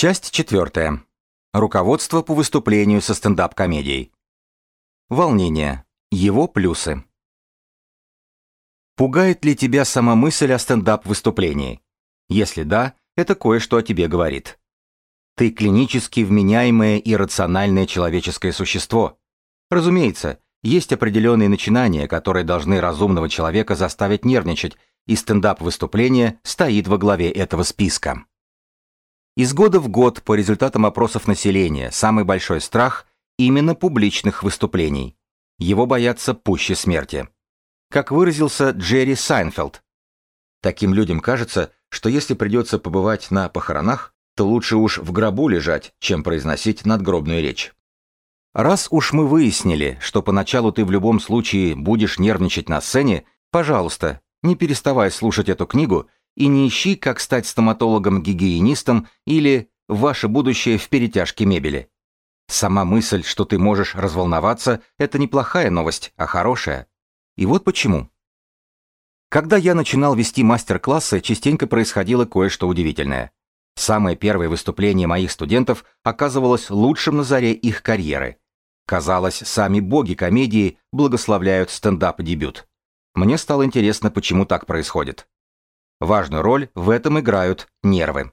Часть четвертая. Руководство по выступлению со стендап-комедией. Волнение. Его плюсы. Пугает ли тебя сама мысль о стендап-выступлении? Если да, это кое-что о тебе говорит. Ты клинически вменяемое и рациональное человеческое существо. Разумеется, есть определенные начинания, которые должны разумного человека заставить нервничать, и стендап-выступление стоит во главе этого списка. Из года в год по результатам опросов населения самый большой страх именно публичных выступлений. Его боятся пуще смерти. Как выразился Джерри Сайнфелд, таким людям кажется, что если придется побывать на похоронах, то лучше уж в гробу лежать, чем произносить надгробную речь. Раз уж мы выяснили, что поначалу ты в любом случае будешь нервничать на сцене, пожалуйста, не переставай слушать эту книгу и не ищи, как стать стоматологом-гигиенистом или ваше будущее в перетяжке мебели. Сама мысль, что ты можешь разволноваться, это неплохая новость, а хорошая. И вот почему. Когда я начинал вести мастер-классы, частенько происходило кое-что удивительное. Самое первое выступление моих студентов оказывалось лучшим на заре их карьеры. Казалось, сами боги комедии благословляют стендап-дебют. Мне стало интересно, почему так происходит. Важную роль в этом играют нервы.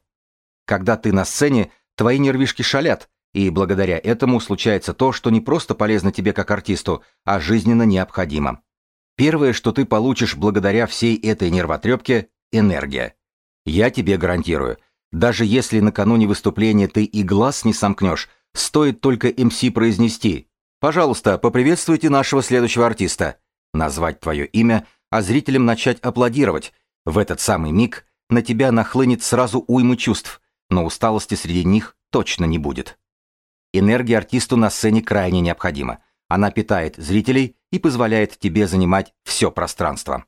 Когда ты на сцене, твои нервишки шалят, и благодаря этому случается то, что не просто полезно тебе как артисту, а жизненно необходимо. Первое, что ты получишь благодаря всей этой нервотрепке – энергия. Я тебе гарантирую, даже если накануне выступления ты и глаз не сомкнешь, стоит только МС произнести «Пожалуйста, поприветствуйте нашего следующего артиста», назвать твое имя, а зрителям начать аплодировать. В этот самый миг на тебя нахлынет сразу уйма чувств, но усталости среди них точно не будет. Энергия артисту на сцене крайне необходима. Она питает зрителей и позволяет тебе занимать все пространство.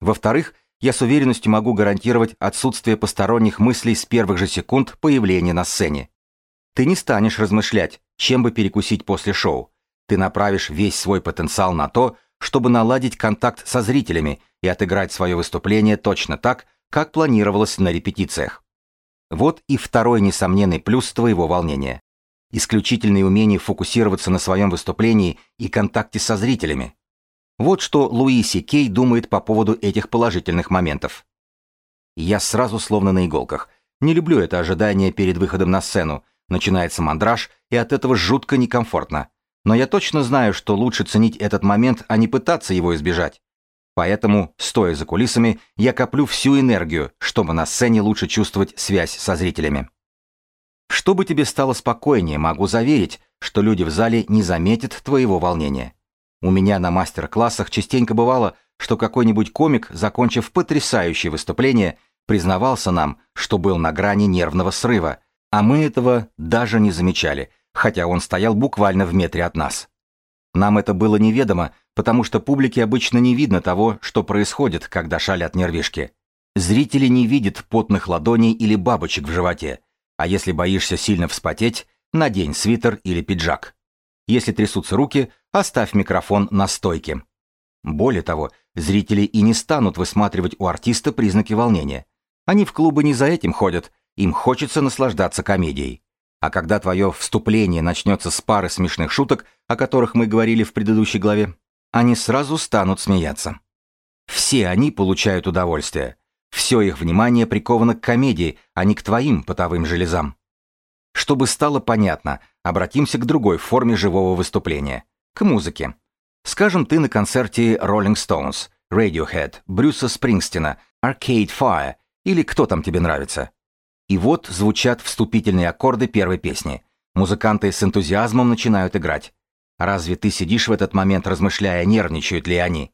Во-вторых, я с уверенностью могу гарантировать отсутствие посторонних мыслей с первых же секунд появления на сцене. Ты не станешь размышлять, чем бы перекусить после шоу. Ты направишь весь свой потенциал на то, чтобы наладить контакт со зрителями и отыграть свое выступление точно так, как планировалось на репетициях. Вот и второй несомненный плюс твоего волнения исключительное умение фокусироваться на своем выступлении и контакте со зрителями. Вот что Луиси Кей думает по поводу этих положительных моментов. Я сразу словно на иголках. Не люблю это ожидание перед выходом на сцену. Начинается мандраж, и от этого жутко некомфортно. Но я точно знаю, что лучше ценить этот момент, а не пытаться его избежать. Поэтому, стоя за кулисами, я коплю всю энергию, чтобы на сцене лучше чувствовать связь со зрителями. Чтобы тебе стало спокойнее, могу заверить, что люди в зале не заметят твоего волнения. У меня на мастер-классах частенько бывало, что какой-нибудь комик, закончив потрясающее выступление, признавался нам, что был на грани нервного срыва, а мы этого даже не замечали, хотя он стоял буквально в метре от нас. Нам это было неведомо, потому что публике обычно не видно того, что происходит, когда шалят нервишки. Зрители не видят потных ладоней или бабочек в животе, а если боишься сильно вспотеть, надень свитер или пиджак. Если трясутся руки, оставь микрофон на стойке. Более того, зрители и не станут высматривать у артиста признаки волнения. Они в клубы не за этим ходят, им хочется наслаждаться комедией. А когда твое вступление начнется с пары смешных шуток, о которых мы говорили в предыдущей главе, они сразу станут смеяться. Все они получают удовольствие. Все их внимание приковано к комедии, а не к твоим потовым железам. Чтобы стало понятно, обратимся к другой форме живого выступления – к музыке. Скажем, ты на концерте Rolling Stones, Radiohead, Брюса Спрингстина, Arcade Fire или кто там тебе нравится. И вот звучат вступительные аккорды первой песни. Музыканты с энтузиазмом начинают играть. Разве ты сидишь в этот момент, размышляя, нервничают ли они?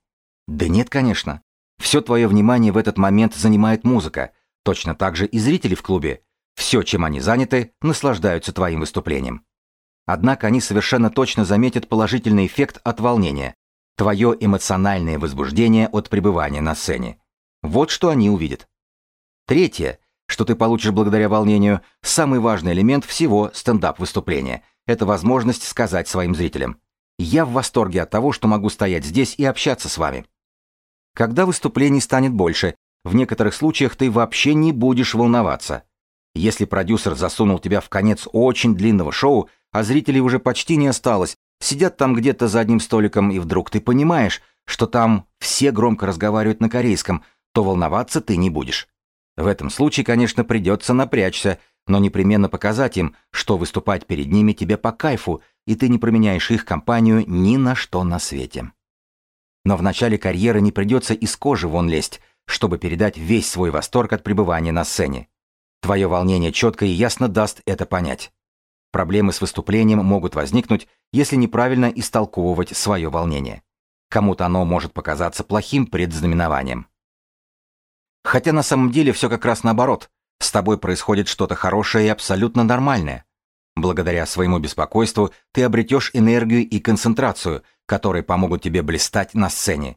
Да нет, конечно. Все твое внимание в этот момент занимает музыка. Точно так же и зрители в клубе. Все, чем они заняты, наслаждаются твоим выступлением. Однако они совершенно точно заметят положительный эффект от волнения. Твое эмоциональное возбуждение от пребывания на сцене. Вот что они увидят. Третье, что ты получишь благодаря волнению, самый важный элемент всего стендап-выступления – это возможность сказать своим зрителям «Я в восторге от того, что могу стоять здесь и общаться с вами». Когда выступлений станет больше, в некоторых случаях ты вообще не будешь волноваться. Если продюсер засунул тебя в конец очень длинного шоу, а зрителей уже почти не осталось, сидят там где-то за одним столиком, и вдруг ты понимаешь, что там все громко разговаривают на корейском, то волноваться ты не будешь. В этом случае, конечно, придется напрячься, но непременно показать им, что выступать перед ними тебе по кайфу, и ты не променяешь их компанию ни на что на свете. Но в начале карьеры не придется из кожи вон лезть, чтобы передать весь свой восторг от пребывания на сцене. Твое волнение четко и ясно даст это понять. Проблемы с выступлением могут возникнуть, если неправильно истолковывать свое волнение. Кому-то оно может показаться плохим предзнаменованием. Хотя на самом деле все как раз наоборот. С тобой происходит что-то хорошее и абсолютно нормальное. Благодаря своему беспокойству ты обретешь энергию и концентрацию, которые помогут тебе блистать на сцене.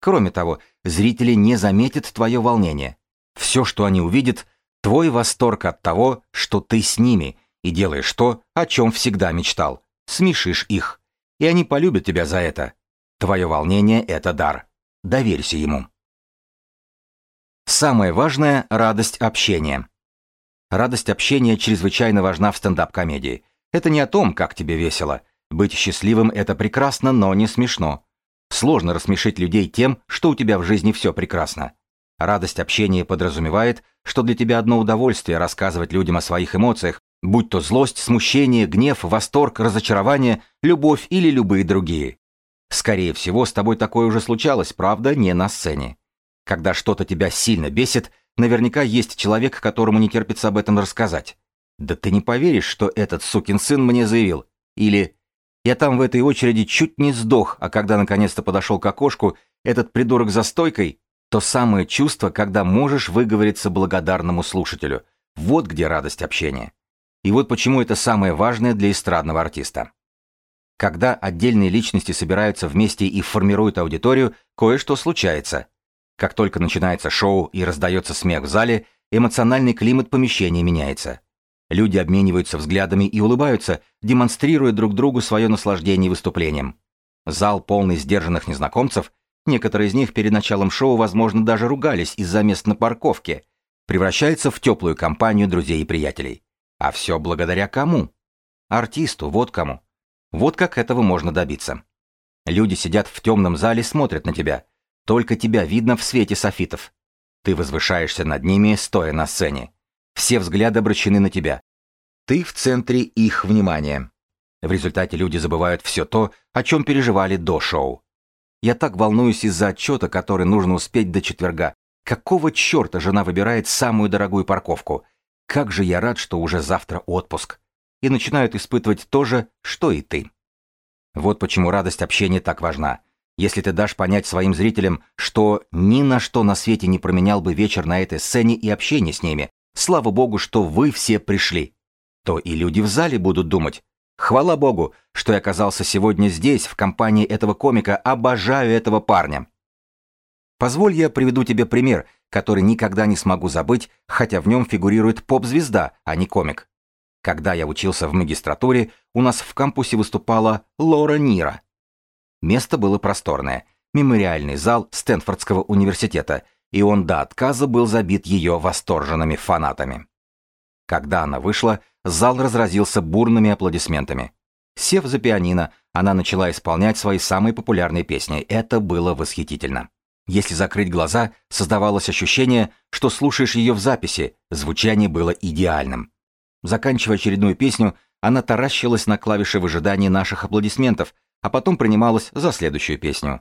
Кроме того, зрители не заметят твое волнение. Все, что они увидят, твой восторг от того, что ты с ними и делаешь то, о чем всегда мечтал. Смешишь их. И они полюбят тебя за это. Твое волнение — это дар. Доверься ему. Самое важное – радость общения. Радость общения чрезвычайно важна в стендап-комедии. Это не о том, как тебе весело. Быть счастливым – это прекрасно, но не смешно. Сложно рассмешить людей тем, что у тебя в жизни все прекрасно. Радость общения подразумевает, что для тебя одно удовольствие рассказывать людям о своих эмоциях, будь то злость, смущение, гнев, восторг, разочарование, любовь или любые другие. Скорее всего, с тобой такое уже случалось, правда, не на сцене. Когда что-то тебя сильно бесит, наверняка есть человек, которому не терпится об этом рассказать. Да ты не поверишь, что этот сукин сын мне заявил. Или я там в этой очереди чуть не сдох, а когда наконец-то подошел к окошку, этот придурок за стойкой, то самое чувство, когда можешь выговориться благодарному слушателю. Вот где радость общения. И вот почему это самое важное для эстрадного артиста. Когда отдельные личности собираются вместе и формируют аудиторию, кое-что случается – как только начинается шоу и раздается смех в зале, эмоциональный климат помещения меняется. Люди обмениваются взглядами и улыбаются, демонстрируя друг другу свое наслаждение выступлением. Зал полный сдержанных незнакомцев, некоторые из них перед началом шоу, возможно, даже ругались из-за мест на парковке, превращается в теплую компанию друзей и приятелей. А все благодаря кому? Артисту, вот кому. Вот как этого можно добиться. Люди сидят в темном зале, смотрят на тебя – только тебя видно в свете софитов. Ты возвышаешься над ними, стоя на сцене. Все взгляды обращены на тебя. Ты в центре их внимания. В результате люди забывают все то, о чем переживали до шоу. Я так волнуюсь из-за отчета, который нужно успеть до четверга. Какого черта жена выбирает самую дорогую парковку? Как же я рад, что уже завтра отпуск. И начинают испытывать то же, что и ты. Вот почему радость общения так важна. Если ты дашь понять своим зрителям, что ни на что на свете не променял бы вечер на этой сцене и общение с ними, слава богу, что вы все пришли, то и люди в зале будут думать, хвала богу, что я оказался сегодня здесь, в компании этого комика, обожаю этого парня. Позволь я приведу тебе пример, который никогда не смогу забыть, хотя в нем фигурирует поп-звезда, а не комик. Когда я учился в магистратуре, у нас в кампусе выступала Лора Нира – Место было просторное, мемориальный зал Стэнфордского университета, и он до отказа был забит ее восторженными фанатами. Когда она вышла, зал разразился бурными аплодисментами. Сев за пианино, она начала исполнять свои самые популярные песни. Это было восхитительно. Если закрыть глаза, создавалось ощущение, что слушаешь ее в записи, звучание было идеальным. Заканчивая очередную песню, она таращилась на клавиши в ожидании наших аплодисментов, а потом принималась за следующую песню.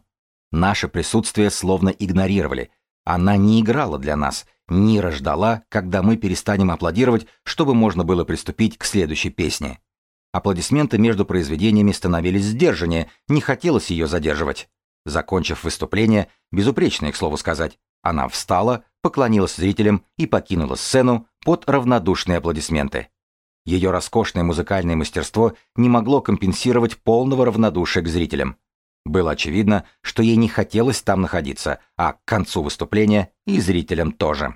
Наше присутствие словно игнорировали. Она не играла для нас, не рождала, когда мы перестанем аплодировать, чтобы можно было приступить к следующей песне. Аплодисменты между произведениями становились сдержаннее, не хотелось ее задерживать. Закончив выступление, безупречное, к слову сказать, она встала, поклонилась зрителям и покинула сцену под равнодушные аплодисменты. Ее роскошное музыкальное мастерство не могло компенсировать полного равнодушия к зрителям. Было очевидно, что ей не хотелось там находиться, а к концу выступления и зрителям тоже.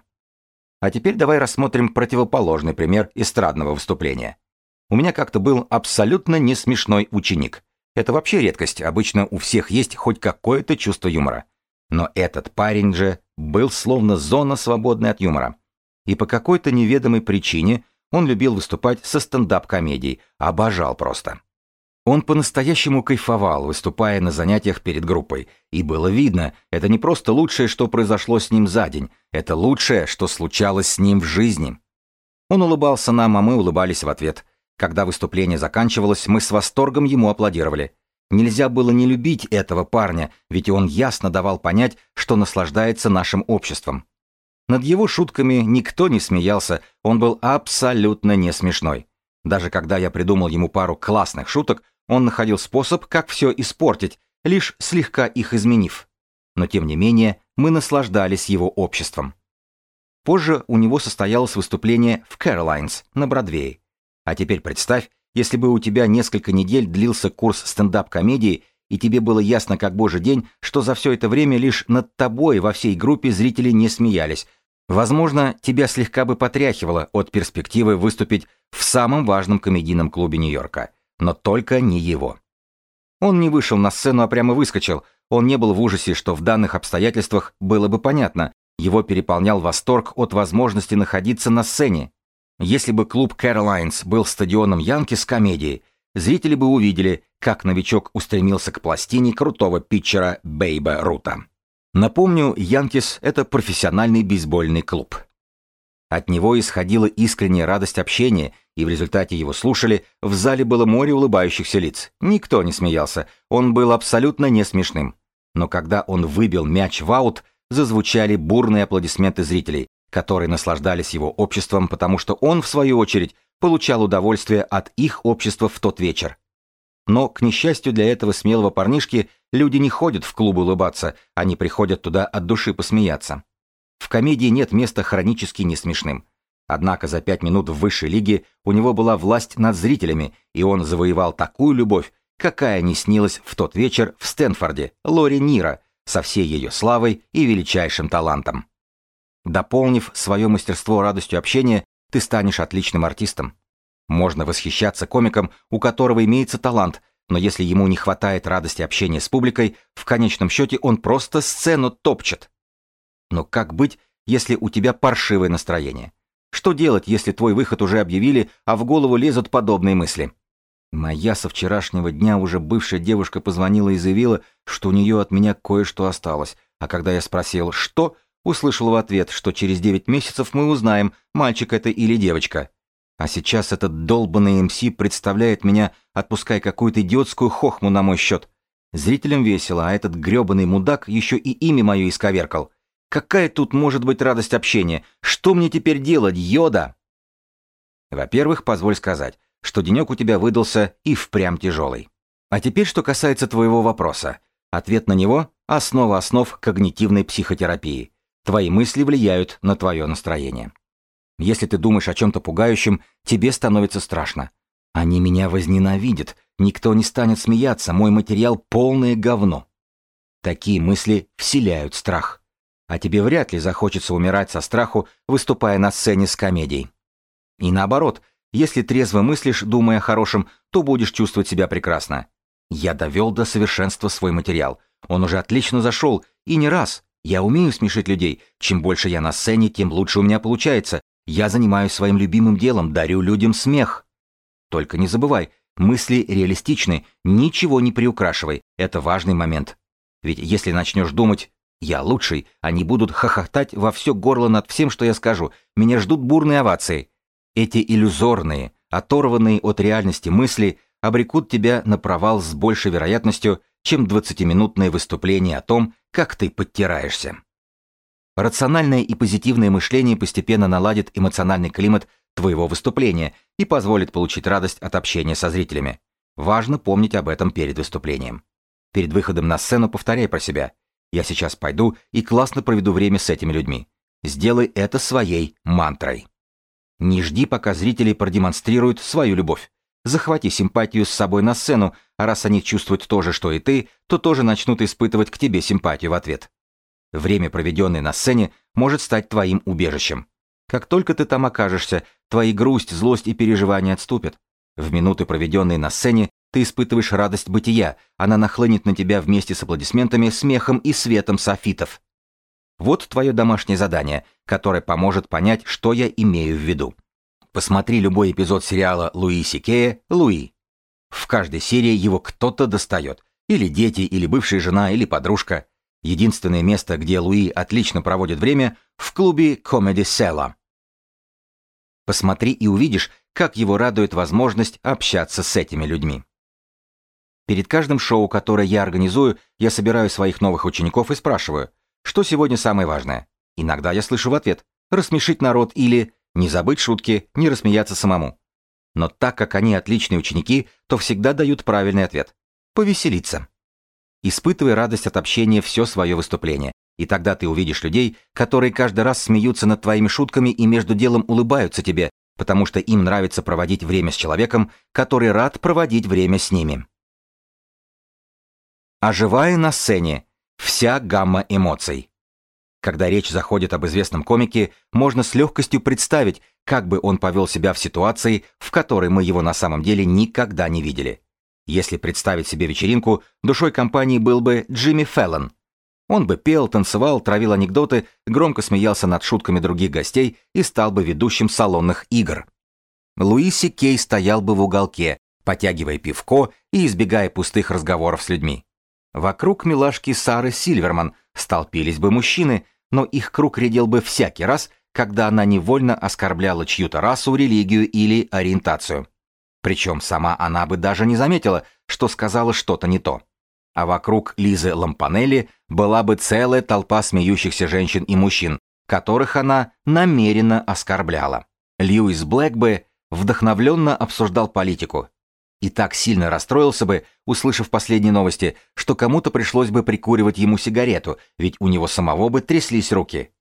А теперь давай рассмотрим противоположный пример эстрадного выступления. У меня как-то был абсолютно не смешной ученик. Это вообще редкость, обычно у всех есть хоть какое-то чувство юмора. Но этот парень же был словно зона, свободная от юмора. И по какой-то неведомой причине он любил выступать со стендап-комедией, обожал просто. Он по-настоящему кайфовал, выступая на занятиях перед группой, и было видно, это не просто лучшее, что произошло с ним за день, это лучшее, что случалось с ним в жизни. Он улыбался нам, а мы улыбались в ответ. Когда выступление заканчивалось, мы с восторгом ему аплодировали. Нельзя было не любить этого парня, ведь он ясно давал понять, что наслаждается нашим обществом. Над его шутками никто не смеялся, он был абсолютно не смешной. Даже когда я придумал ему пару классных шуток, он находил способ, как все испортить, лишь слегка их изменив. Но тем не менее, мы наслаждались его обществом. Позже у него состоялось выступление в Carolines на Бродвее. А теперь представь, если бы у тебя несколько недель длился курс стендап-комедии, и тебе было ясно как божий день, что за все это время лишь над тобой во всей группе зрители не смеялись, возможно, тебя слегка бы потряхивало от перспективы выступить в самом важном комедийном клубе Нью-Йорка – но только не его. Он не вышел на сцену, а прямо выскочил. Он не был в ужасе, что в данных обстоятельствах было бы понятно. Его переполнял восторг от возможности находиться на сцене. Если бы клуб Carolines был стадионом Янки с комедией, зрители бы увидели, как новичок устремился к пластине крутого питчера Бейба Рута. Напомню, Янкис — это профессиональный бейсбольный клуб. От него исходила искренняя радость общения, и в результате его слушали, в зале было море улыбающихся лиц. Никто не смеялся, он был абсолютно не смешным. Но когда он выбил мяч в аут, зазвучали бурные аплодисменты зрителей, которые наслаждались его обществом, потому что он, в свою очередь, получал удовольствие от их общества в тот вечер. Но, к несчастью для этого смелого парнишки, люди не ходят в клуб улыбаться, они приходят туда от души посмеяться. В комедии нет места хронически несмешным. Однако за пять минут в высшей лиге у него была власть над зрителями, и он завоевал такую любовь, какая не снилась в тот вечер в Стэнфорде, Лори Нира, со всей ее славой и величайшим талантом. Дополнив свое мастерство радостью общения, ты станешь отличным артистом. Можно восхищаться комиком, у которого имеется талант, но если ему не хватает радости общения с публикой, в конечном счете он просто сцену топчет. Но как быть, если у тебя паршивое настроение? Что делать, если твой выход уже объявили, а в голову лезут подобные мысли? Моя со вчерашнего дня уже бывшая девушка позвонила и заявила, что у нее от меня кое-что осталось, а когда я спросил «что?», услышал в ответ, что через девять месяцев мы узнаем, мальчик это или девочка. А сейчас этот долбанный МС представляет меня, отпуская какую-то идиотскую хохму на мой счет. Зрителям весело, а этот грёбаный мудак еще и имя мое исковеркал. Какая тут может быть радость общения? Что мне теперь делать, Йода? Во-первых, позволь сказать, что денек у тебя выдался и впрямь тяжелый. А теперь, что касается твоего вопроса. Ответ на него – основа основ когнитивной психотерапии. Твои мысли влияют на твое настроение. Если ты думаешь о чем-то пугающем, тебе становится страшно. Они меня возненавидят, никто не станет смеяться, мой материал – полное говно. Такие мысли вселяют страх а тебе вряд ли захочется умирать со страху, выступая на сцене с комедией. И наоборот, если трезво мыслишь, думая о хорошем, то будешь чувствовать себя прекрасно. Я довел до совершенства свой материал. Он уже отлично зашел, и не раз. Я умею смешить людей. Чем больше я на сцене, тем лучше у меня получается. Я занимаюсь своим любимым делом, дарю людям смех. Только не забывай, мысли реалистичны, ничего не приукрашивай. Это важный момент. Ведь если начнешь думать я лучший, они будут хохотать во все горло над всем, что я скажу. Меня ждут бурные овации. Эти иллюзорные, оторванные от реальности мысли обрекут тебя на провал с большей вероятностью, чем двадцатиминутное выступление о том, как ты подтираешься. Рациональное и позитивное мышление постепенно наладит эмоциональный климат твоего выступления и позволит получить радость от общения со зрителями. Важно помнить об этом перед выступлением. Перед выходом на сцену повторяй про себя. Я сейчас пойду и классно проведу время с этими людьми. Сделай это своей мантрой. Не жди, пока зрители продемонстрируют свою любовь. Захвати симпатию с собой на сцену, а раз они чувствуют то же, что и ты, то тоже начнут испытывать к тебе симпатию в ответ. Время, проведенное на сцене, может стать твоим убежищем. Как только ты там окажешься, твои грусть, злость и переживания отступят. В минуты, проведенные на сцене, ты испытываешь радость бытия, она нахлынет на тебя вместе с аплодисментами, смехом и светом софитов. Вот твое домашнее задание, которое поможет понять, что я имею в виду. Посмотри любой эпизод сериала Луи Сикея «Луи». В каждой серии его кто-то достает. Или дети, или бывшая жена, или подружка. Единственное место, где Луи отлично проводит время, в клубе Comedy Cellar. Посмотри и увидишь, как его радует возможность общаться с этими людьми. Перед каждым шоу, которое я организую, я собираю своих новых учеников и спрашиваю, что сегодня самое важное. Иногда я слышу в ответ «рассмешить народ» или «не забыть шутки, не рассмеяться самому». Но так как они отличные ученики, то всегда дают правильный ответ – повеселиться. Испытывай радость от общения все свое выступление, и тогда ты увидишь людей, которые каждый раз смеются над твоими шутками и между делом улыбаются тебе, потому что им нравится проводить время с человеком, который рад проводить время с ними. Оживая на сцене, вся гамма эмоций. Когда речь заходит об известном комике, можно с легкостью представить, как бы он повел себя в ситуации, в которой мы его на самом деле никогда не видели. Если представить себе вечеринку, душой компании был бы Джимми Феллон. Он бы пел, танцевал, травил анекдоты, громко смеялся над шутками других гостей и стал бы ведущим салонных игр. Луиси Кей стоял бы в уголке, потягивая пивко и избегая пустых разговоров с людьми. Вокруг милашки Сары Сильверман столпились бы мужчины, но их круг редел бы всякий раз, когда она невольно оскорбляла чью-то расу, религию или ориентацию. Причем сама она бы даже не заметила, что сказала что-то не то. А вокруг Лизы Лампанелли была бы целая толпа смеющихся женщин и мужчин, которых она намеренно оскорбляла. Льюис Блэк бы вдохновленно обсуждал политику, и так сильно расстроился бы, услышав последние новости, что кому-то пришлось бы прикуривать ему сигарету, ведь у него самого бы тряслись руки.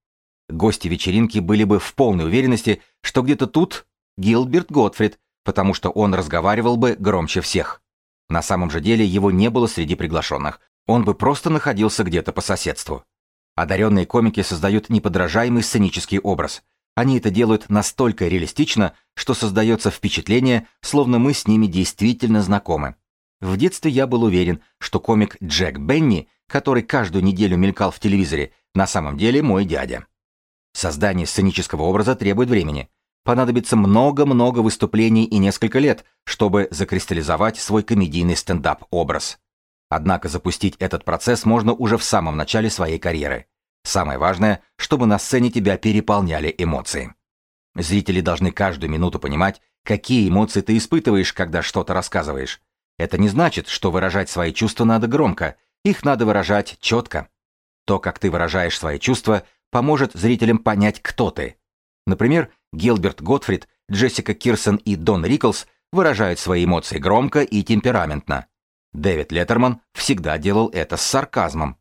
Гости вечеринки были бы в полной уверенности, что где-то тут Гилберт Готфрид, потому что он разговаривал бы громче всех. На самом же деле его не было среди приглашенных, он бы просто находился где-то по соседству. Одаренные комики создают неподражаемый сценический образ – они это делают настолько реалистично, что создается впечатление, словно мы с ними действительно знакомы. В детстве я был уверен, что комик Джек Бенни, который каждую неделю мелькал в телевизоре, на самом деле мой дядя. Создание сценического образа требует времени. Понадобится много-много выступлений и несколько лет, чтобы закристаллизовать свой комедийный стендап-образ. Однако запустить этот процесс можно уже в самом начале своей карьеры. Самое важное, чтобы на сцене тебя переполняли эмоции. Зрители должны каждую минуту понимать, какие эмоции ты испытываешь, когда что-то рассказываешь. Это не значит, что выражать свои чувства надо громко, их надо выражать четко. То, как ты выражаешь свои чувства, поможет зрителям понять, кто ты. Например, Гилберт Готфрид, Джессика Кирсон и Дон Риклс выражают свои эмоции громко и темпераментно. Дэвид Леттерман всегда делал это с сарказмом.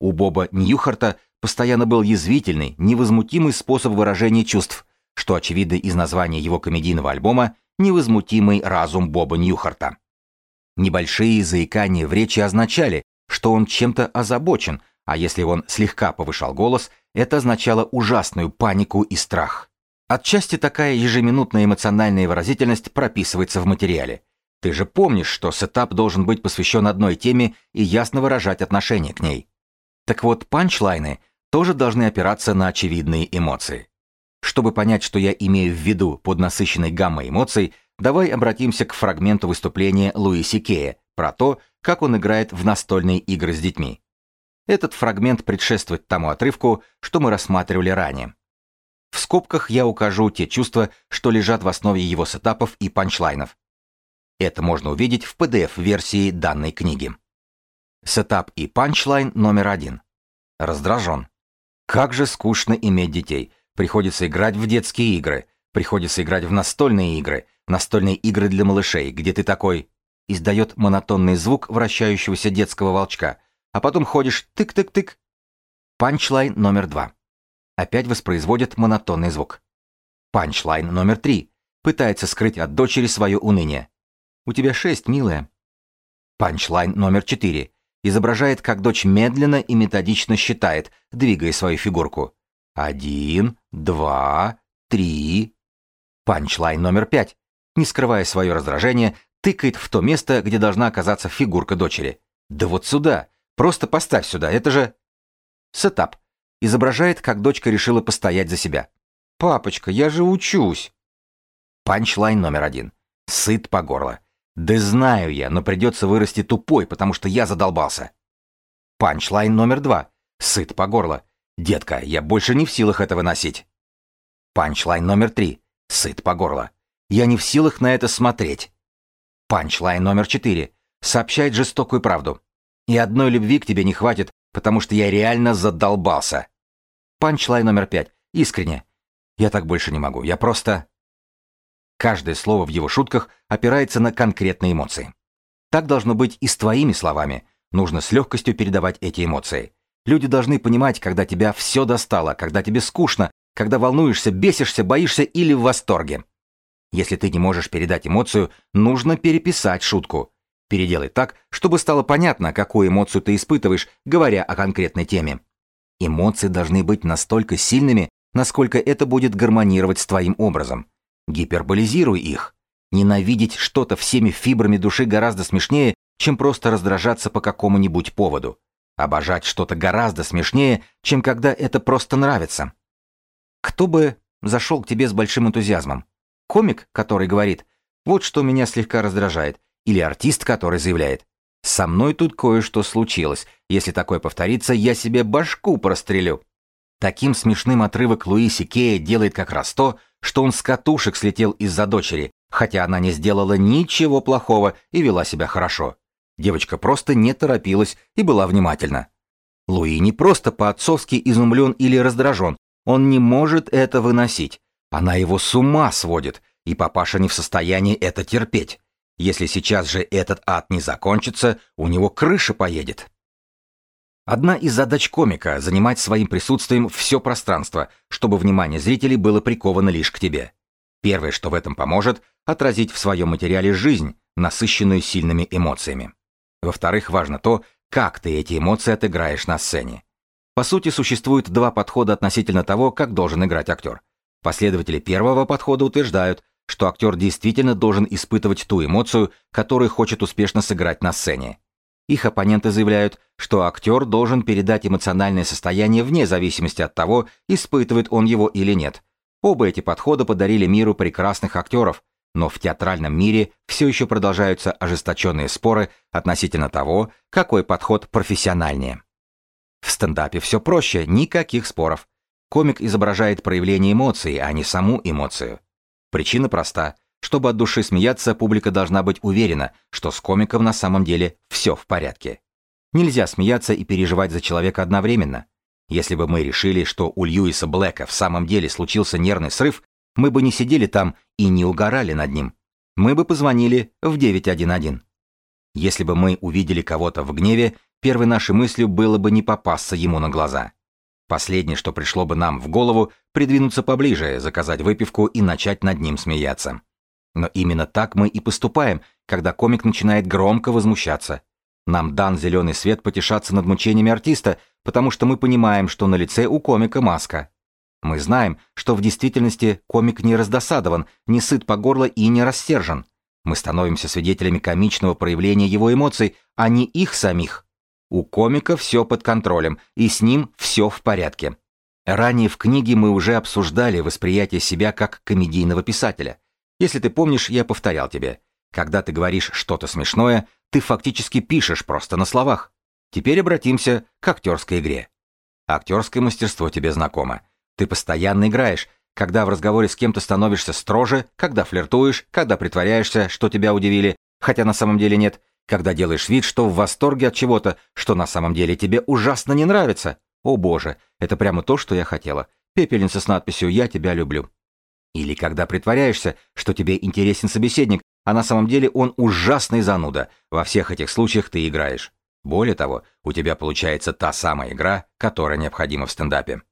У Боба Ньюхарта постоянно был язвительный, невозмутимый способ выражения чувств, что очевидно из названия его комедийного альбома «Невозмутимый разум Боба Ньюхарта». Небольшие заикания в речи означали, что он чем-то озабочен, а если он слегка повышал голос, это означало ужасную панику и страх. Отчасти такая ежеминутная эмоциональная выразительность прописывается в материале. Ты же помнишь, что сетап должен быть посвящен одной теме и ясно выражать отношение к ней. Так вот, панчлайны тоже должны опираться на очевидные эмоции. Чтобы понять, что я имею в виду под насыщенной гаммой эмоций, давай обратимся к фрагменту выступления Луиси Кея про то, как он играет в настольные игры с детьми. Этот фрагмент предшествует тому отрывку, что мы рассматривали ранее. В скобках я укажу те чувства, что лежат в основе его сетапов и панчлайнов. Это можно увидеть в PDF-версии данной книги. Сетап и панчлайн номер один. Раздражен. Как же скучно иметь детей. Приходится играть в детские игры. Приходится играть в настольные игры. Настольные игры для малышей, где ты такой... Издает монотонный звук вращающегося детского волчка. А потом ходишь тык-тык-тык. Панчлайн номер два. Опять воспроизводит монотонный звук. Панчлайн номер три. Пытается скрыть от дочери свое уныние. У тебя шесть, милая. Панчлайн номер четыре изображает, как дочь медленно и методично считает, двигая свою фигурку. Один, два, три. Панчлайн номер пять. Не скрывая свое раздражение, тыкает в то место, где должна оказаться фигурка дочери. Да вот сюда. Просто поставь сюда, это же... Сетап. изображает, как дочка решила постоять за себя. «Папочка, я же учусь!» Панчлайн номер один. Сыт по горло. Да знаю я, но придется вырасти тупой, потому что я задолбался. Панчлайн номер два. Сыт по горло. Детка, я больше не в силах это выносить. Панчлайн номер три. Сыт по горло. Я не в силах на это смотреть. Панчлайн номер четыре. Сообщает жестокую правду. И одной любви к тебе не хватит, потому что я реально задолбался. Панчлайн номер пять. Искренне. Я так больше не могу. Я просто... Каждое слово в его шутках опирается на конкретные эмоции. Так должно быть и с твоими словами. Нужно с легкостью передавать эти эмоции. Люди должны понимать, когда тебя все достало, когда тебе скучно, когда волнуешься, бесишься, боишься или в восторге. Если ты не можешь передать эмоцию, нужно переписать шутку. Переделай так, чтобы стало понятно, какую эмоцию ты испытываешь, говоря о конкретной теме. Эмоции должны быть настолько сильными, насколько это будет гармонировать с твоим образом. Гиперболизируй их. Ненавидеть что-то всеми фибрами души гораздо смешнее, чем просто раздражаться по какому-нибудь поводу. Обожать что-то гораздо смешнее, чем когда это просто нравится. Кто бы зашел к тебе с большим энтузиазмом? Комик, который говорит «Вот что меня слегка раздражает», или артист, который заявляет «Со мной тут кое-что случилось. Если такое повторится, я себе башку прострелю». Таким смешным отрывок Луиси Кея делает как раз то, что он с катушек слетел из-за дочери, хотя она не сделала ничего плохого и вела себя хорошо. Девочка просто не торопилась и была внимательна. Луи не просто по-отцовски изумлен или раздражен, он не может это выносить. Она его с ума сводит, и папаша не в состоянии это терпеть. Если сейчас же этот ад не закончится, у него крыша поедет. Одна из задач комика — занимать своим присутствием все пространство, чтобы внимание зрителей было приковано лишь к тебе. Первое, что в этом поможет — отразить в своем материале жизнь, насыщенную сильными эмоциями. Во-вторых, важно то, как ты эти эмоции отыграешь на сцене. По сути, существует два подхода относительно того, как должен играть актер. Последователи первого подхода утверждают, что актер действительно должен испытывать ту эмоцию, которую хочет успешно сыграть на сцене. Их оппоненты заявляют, что актер должен передать эмоциональное состояние вне зависимости от того, испытывает он его или нет. Оба эти подхода подарили миру прекрасных актеров, но в театральном мире все еще продолжаются ожесточенные споры относительно того, какой подход профессиональнее. В стендапе все проще, никаких споров. Комик изображает проявление эмоции, а не саму эмоцию. Причина проста. Чтобы от души смеяться, публика должна быть уверена, что с комиком на самом деле все в порядке. Нельзя смеяться и переживать за человека одновременно. Если бы мы решили, что у Льюиса Блэка в самом деле случился нервный срыв, мы бы не сидели там и не угорали над ним. Мы бы позвонили в 911. Если бы мы увидели кого-то в гневе, первой нашей мыслью было бы не попасться ему на глаза. Последнее, что пришло бы нам в голову, придвинуться поближе, заказать выпивку и начать над ним смеяться. Но именно так мы и поступаем, когда комик начинает громко возмущаться. Нам дан зеленый свет потешаться над мучениями артиста, потому что мы понимаем, что на лице у комика маска. Мы знаем, что в действительности комик не раздосадован, не сыт по горло и не рассержен. Мы становимся свидетелями комичного проявления его эмоций, а не их самих. У комика все под контролем, и с ним все в порядке. Ранее в книге мы уже обсуждали восприятие себя как комедийного писателя. Если ты помнишь, я повторял тебе. Когда ты говоришь что-то смешное, ты фактически пишешь просто на словах. Теперь обратимся к актерской игре. Актерское мастерство тебе знакомо. Ты постоянно играешь, когда в разговоре с кем-то становишься строже, когда флиртуешь, когда притворяешься, что тебя удивили, хотя на самом деле нет, когда делаешь вид, что в восторге от чего-то, что на самом деле тебе ужасно не нравится. О боже, это прямо то, что я хотела. Пепельница с надписью «Я тебя люблю». Или когда притворяешься, что тебе интересен собеседник, а на самом деле он ужасный зануда. Во всех этих случаях ты играешь. Более того, у тебя получается та самая игра, которая необходима в стендапе.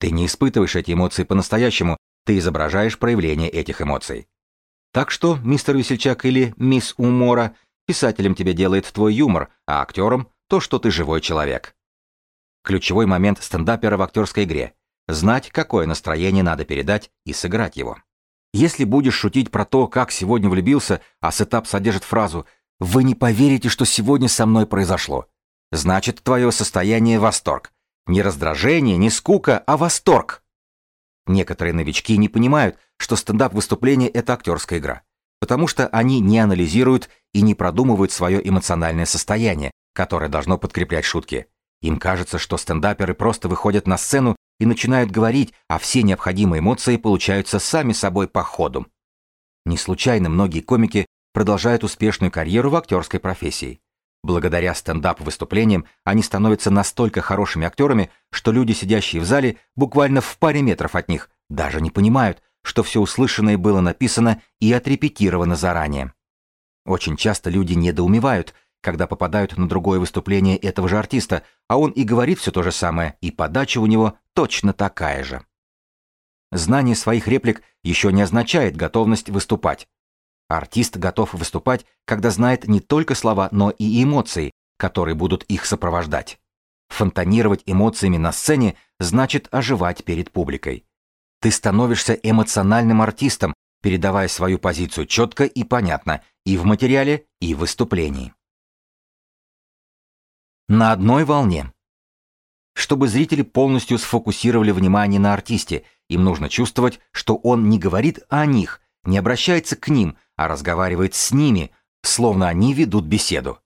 Ты не испытываешь эти эмоции по-настоящему, ты изображаешь проявление этих эмоций. Так что, мистер Весельчак или мисс Умора, писателем тебя делает твой юмор, а актером — то, что ты живой человек. Ключевой момент стендапера в актерской игре знать, какое настроение надо передать и сыграть его. Если будешь шутить про то, как сегодня влюбился, а сетап содержит фразу «Вы не поверите, что сегодня со мной произошло», значит, твое состояние — восторг. Не раздражение, не скука, а восторг. Некоторые новички не понимают, что стендап-выступление — это актерская игра, потому что они не анализируют и не продумывают свое эмоциональное состояние, которое должно подкреплять шутки. Им кажется, что стендаперы просто выходят на сцену и начинают говорить, а все необходимые эмоции получаются сами собой по ходу. Не случайно многие комики продолжают успешную карьеру в актерской профессии. Благодаря стендап-выступлениям они становятся настолько хорошими актерами, что люди, сидящие в зале, буквально в паре метров от них, даже не понимают, что все услышанное было написано и отрепетировано заранее. Очень часто люди недоумевают, когда попадают на другое выступление этого же артиста, а он и говорит все то же самое, и подача у него точно такая же. Знание своих реплик еще не означает готовность выступать. Артист готов выступать, когда знает не только слова, но и эмоции, которые будут их сопровождать. Фонтанировать эмоциями на сцене значит оживать перед публикой. Ты становишься эмоциональным артистом, передавая свою позицию четко и понятно и в материале, и в выступлении. На одной волне. Чтобы зрители полностью сфокусировали внимание на артисте, им нужно чувствовать, что он не говорит о них, не обращается к ним, а разговаривает с ними, словно они ведут беседу.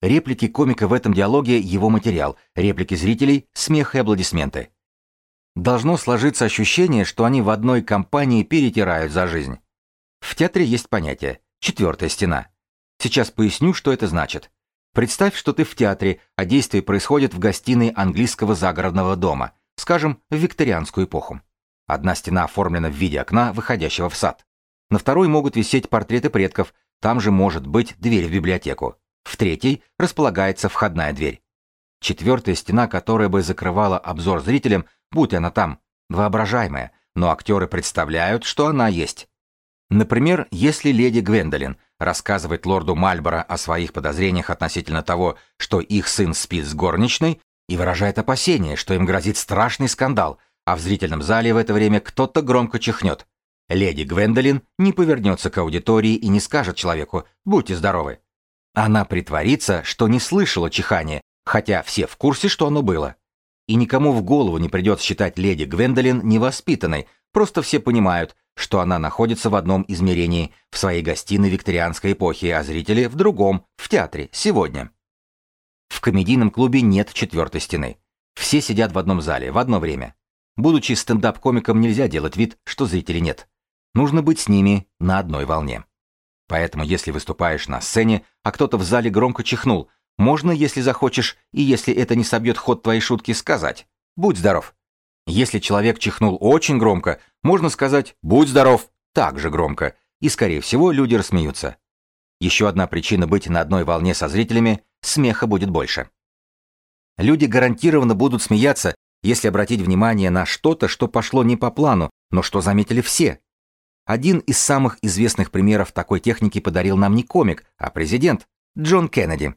Реплики комика в этом диалоге – его материал, реплики зрителей – смех и аплодисменты. Должно сложиться ощущение, что они в одной компании перетирают за жизнь. В театре есть понятие «четвертая стена». Сейчас поясню, что это значит. Представь, что ты в театре, а действие происходит в гостиной английского загородного дома, скажем, в викторианскую эпоху. Одна стена оформлена в виде окна, выходящего в сад. На второй могут висеть портреты предков, там же может быть дверь в библиотеку. В третьей располагается входная дверь. Четвертая стена, которая бы закрывала обзор зрителям, будь она там, воображаемая, но актеры представляют, что она есть. Например, если леди Гвендолин рассказывает лорду Мальборо о своих подозрениях относительно того, что их сын спит с горничной, и выражает опасение, что им грозит страшный скандал, а в зрительном зале в это время кто-то громко чихнет. Леди Гвендолин не повернется к аудитории и не скажет человеку «будьте здоровы». Она притворится, что не слышала чихания, хотя все в курсе, что оно было. И никому в голову не придет считать леди Гвендолин невоспитанной, просто все понимают, что она находится в одном измерении, в своей гостиной викторианской эпохи, а зрители в другом, в театре, сегодня. В комедийном клубе нет четвертой стены. Все сидят в одном зале, в одно время. Будучи стендап-комиком, нельзя делать вид, что зрителей нет. Нужно быть с ними на одной волне. Поэтому, если выступаешь на сцене, а кто-то в зале громко чихнул, можно, если захочешь, и если это не собьет ход твоей шутки, сказать «Будь здоров». Если человек чихнул очень громко, можно сказать «Будь здоров» так же громко, и, скорее всего, люди рассмеются. Еще одна причина быть на одной волне со зрителями – смеха будет больше. Люди гарантированно будут смеяться, если обратить внимание на что-то, что пошло не по плану, но что заметили все. Один из самых известных примеров такой техники подарил нам не комик, а президент Джон Кеннеди.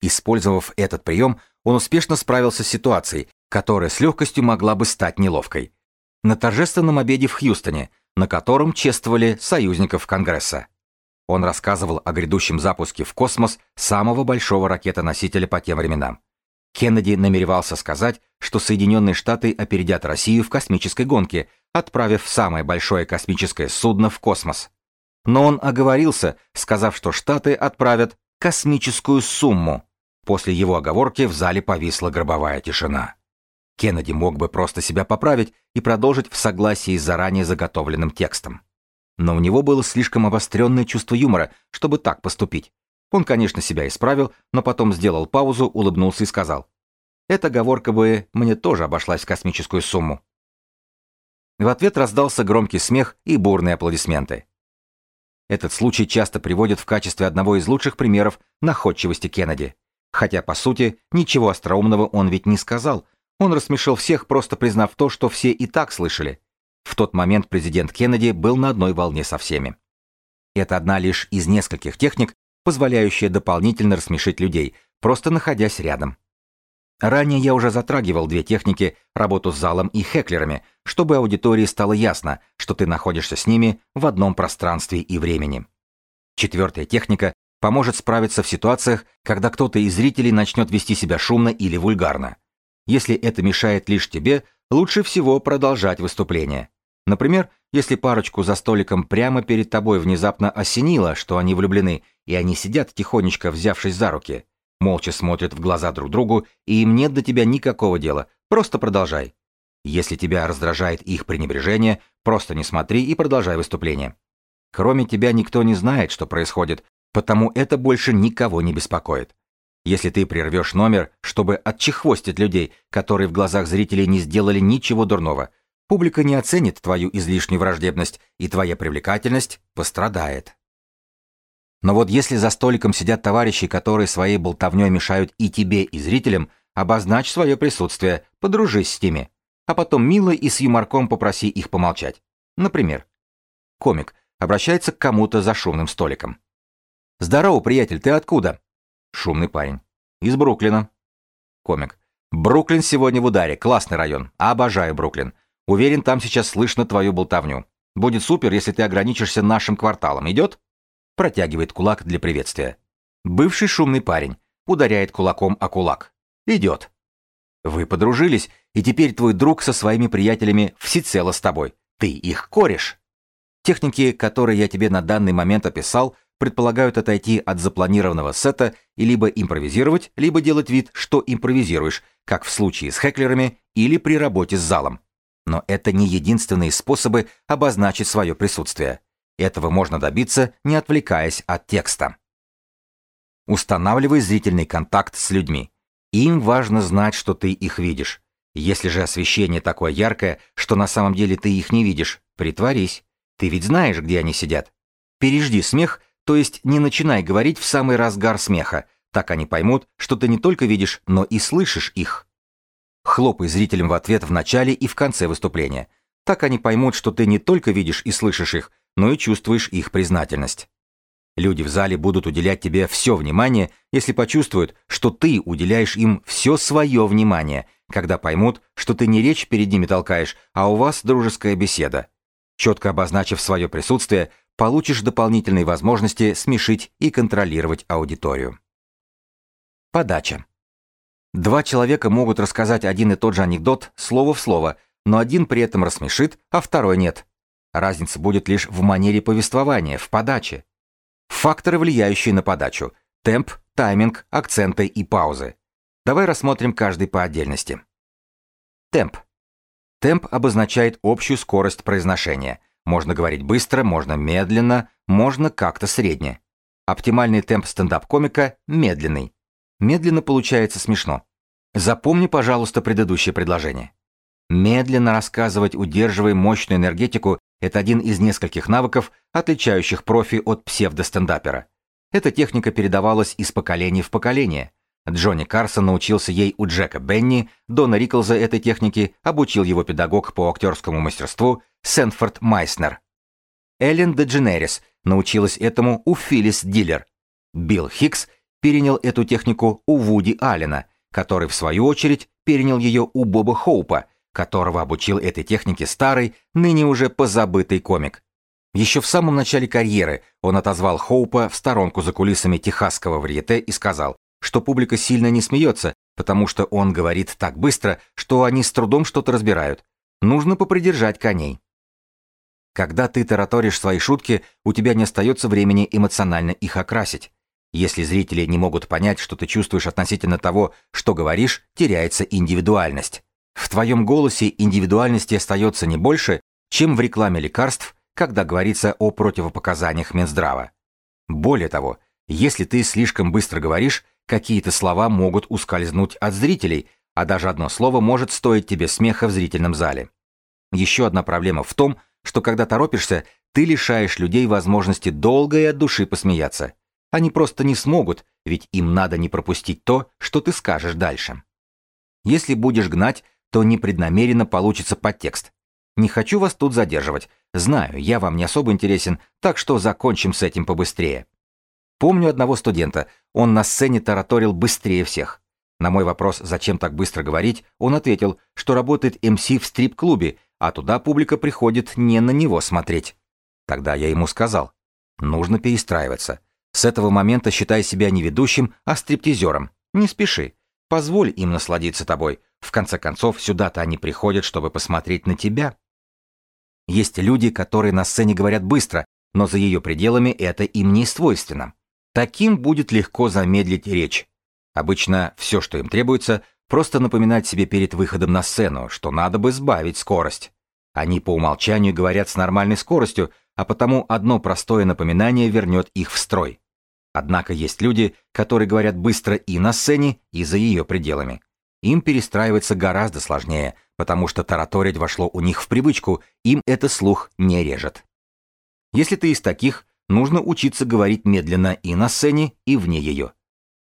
Использовав этот прием, он успешно справился с ситуацией, которая с легкостью могла бы стать неловкой. На торжественном обеде в Хьюстоне, на котором чествовали союзников Конгресса. Он рассказывал о грядущем запуске в космос самого большого ракетоносителя по тем временам. Кеннеди намеревался сказать, что Соединенные Штаты опередят Россию в космической гонке, отправив самое большое космическое судно в космос. Но он оговорился, сказав, что Штаты отправят космическую сумму. После его оговорки в зале повисла гробовая тишина. Кеннеди мог бы просто себя поправить и продолжить в согласии с заранее заготовленным текстом. Но у него было слишком обостренное чувство юмора, чтобы так поступить. Он, конечно, себя исправил, но потом сделал паузу, улыбнулся и сказал. «Эта оговорка бы мне тоже обошлась в космическую сумму». В ответ раздался громкий смех и бурные аплодисменты. Этот случай часто приводят в качестве одного из лучших примеров находчивости Кеннеди. Хотя, по сути, ничего остроумного он ведь не сказал. Он рассмешил всех, просто признав то, что все и так слышали. В тот момент президент Кеннеди был на одной волне со всеми. Это одна лишь из нескольких техник, позволяющая дополнительно рассмешить людей, просто находясь рядом. Ранее я уже затрагивал две техники, работу с залом и хеклерами, чтобы аудитории стало ясно, что ты находишься с ними в одном пространстве и времени. Четвертая техника поможет справиться в ситуациях, когда кто-то из зрителей начнет вести себя шумно или вульгарно. Если это мешает лишь тебе, лучше всего продолжать выступление. Например, если парочку за столиком прямо перед тобой внезапно осенило, что они влюблены, и они сидят тихонечко, взявшись за руки, молча смотрят в глаза друг другу, и им нет до тебя никакого дела, просто продолжай. Если тебя раздражает их пренебрежение, просто не смотри и продолжай выступление. Кроме тебя никто не знает, что происходит, потому это больше никого не беспокоит. Если ты прервешь номер, чтобы отчехвостить людей, которые в глазах зрителей не сделали ничего дурного, публика не оценит твою излишнюю враждебность, и твоя привлекательность пострадает. Но вот если за столиком сидят товарищи, которые своей болтовней мешают и тебе, и зрителям, обозначь свое присутствие, подружись с ними, а потом мило и с юморком попроси их помолчать. Например, комик обращается к кому-то за шумным столиком. «Здорово, приятель, ты откуда?» Шумный парень. Из Бруклина. Комик. Бруклин сегодня в ударе. Классный район. Обожаю Бруклин. Уверен, там сейчас слышно твою болтовню. Будет супер, если ты ограничишься нашим кварталом. Идет? Протягивает кулак для приветствия. Бывший шумный парень. Ударяет кулаком о кулак. Идет. Вы подружились, и теперь твой друг со своими приятелями всецело с тобой. Ты их кореш. Техники, которые я тебе на данный момент описал, предполагают отойти от запланированного сета и либо импровизировать, либо делать вид, что импровизируешь, как в случае с хеклерами или при работе с залом. Но это не единственные способы обозначить свое присутствие. Этого можно добиться, не отвлекаясь от текста. Устанавливай зрительный контакт с людьми. Им важно знать, что ты их видишь. Если же освещение такое яркое, что на самом деле ты их не видишь, притворись. Ты ведь знаешь, где они сидят. Пережди смех то есть не начинай говорить в самый разгар смеха, так они поймут, что ты не только видишь, но и слышишь их. Хлопай зрителям в ответ в начале и в конце выступления. Так они поймут, что ты не только видишь и слышишь их, но и чувствуешь их признательность. Люди в зале будут уделять тебе все внимание, если почувствуют, что ты уделяешь им все свое внимание, когда поймут, что ты не речь перед ними толкаешь, а у вас дружеская беседа. Четко обозначив свое присутствие, получишь дополнительные возможности смешить и контролировать аудиторию. Подача. Два человека могут рассказать один и тот же анекдот слово в слово, но один при этом рассмешит, а второй нет. Разница будет лишь в манере повествования, в подаче. Факторы, влияющие на подачу. Темп, тайминг, акценты и паузы. Давай рассмотрим каждый по отдельности. Темп. Темп обозначает общую скорость произношения – можно говорить быстро, можно медленно, можно как-то средне. Оптимальный темп стендап-комика – медленный. Медленно получается смешно. Запомни, пожалуйста, предыдущее предложение. Медленно рассказывать, удерживая мощную энергетику – это один из нескольких навыков, отличающих профи от псевдостендапера. Эта техника передавалась из поколения в поколение. Джонни Карсон научился ей у Джека Бенни, Дона Риклза этой технике обучил его педагог по актерскому мастерству Сэнфорд Майснер. Эллен Дедженерис научилась этому у Филлис Диллер. Билл Хикс перенял эту технику у Вуди Аллена, который, в свою очередь, перенял ее у Боба Хоупа, которого обучил этой технике старый, ныне уже позабытый комик. Еще в самом начале карьеры он отозвал Хоупа в сторонку за кулисами техасского варьете и сказал, что публика сильно не смеется, потому что он говорит так быстро, что они с трудом что-то разбирают. Нужно попридержать коней. Когда ты тараторишь свои шутки, у тебя не остается времени эмоционально их окрасить. Если зрители не могут понять, что ты чувствуешь относительно того, что говоришь, теряется индивидуальность. В твоем голосе индивидуальности остается не больше, чем в рекламе лекарств, когда говорится о противопоказаниях Минздрава. Более того, если ты слишком быстро говоришь, какие-то слова могут ускользнуть от зрителей, а даже одно слово может стоить тебе смеха в зрительном зале. Еще одна проблема в том, что когда торопишься, ты лишаешь людей возможности долго и от души посмеяться. Они просто не смогут, ведь им надо не пропустить то, что ты скажешь дальше. Если будешь гнать, то непреднамеренно получится подтекст. Не хочу вас тут задерживать. Знаю, я вам не особо интересен, так что закончим с этим побыстрее. Помню одного студента, он на сцене тараторил быстрее всех. На мой вопрос, зачем так быстро говорить, он ответил, что работает МС в стрип-клубе, а туда публика приходит не на него смотреть. Тогда я ему сказал, нужно перестраиваться. С этого момента считай себя не ведущим, а стриптизером. Не спеши. Позволь им насладиться тобой. В конце концов, сюда-то они приходят, чтобы посмотреть на тебя. Есть люди, которые на сцене говорят быстро, но за ее пределами это им не свойственно. Таким будет легко замедлить речь. Обычно все, что им требуется, просто напоминать себе перед выходом на сцену, что надо бы сбавить скорость. Они по умолчанию говорят с нормальной скоростью, а потому одно простое напоминание вернет их в строй. Однако есть люди, которые говорят быстро и на сцене, и за ее пределами. Им перестраиваться гораздо сложнее, потому что тараторить вошло у них в привычку, им это слух не режет. Если ты из таких, нужно учиться говорить медленно и на сцене, и вне ее.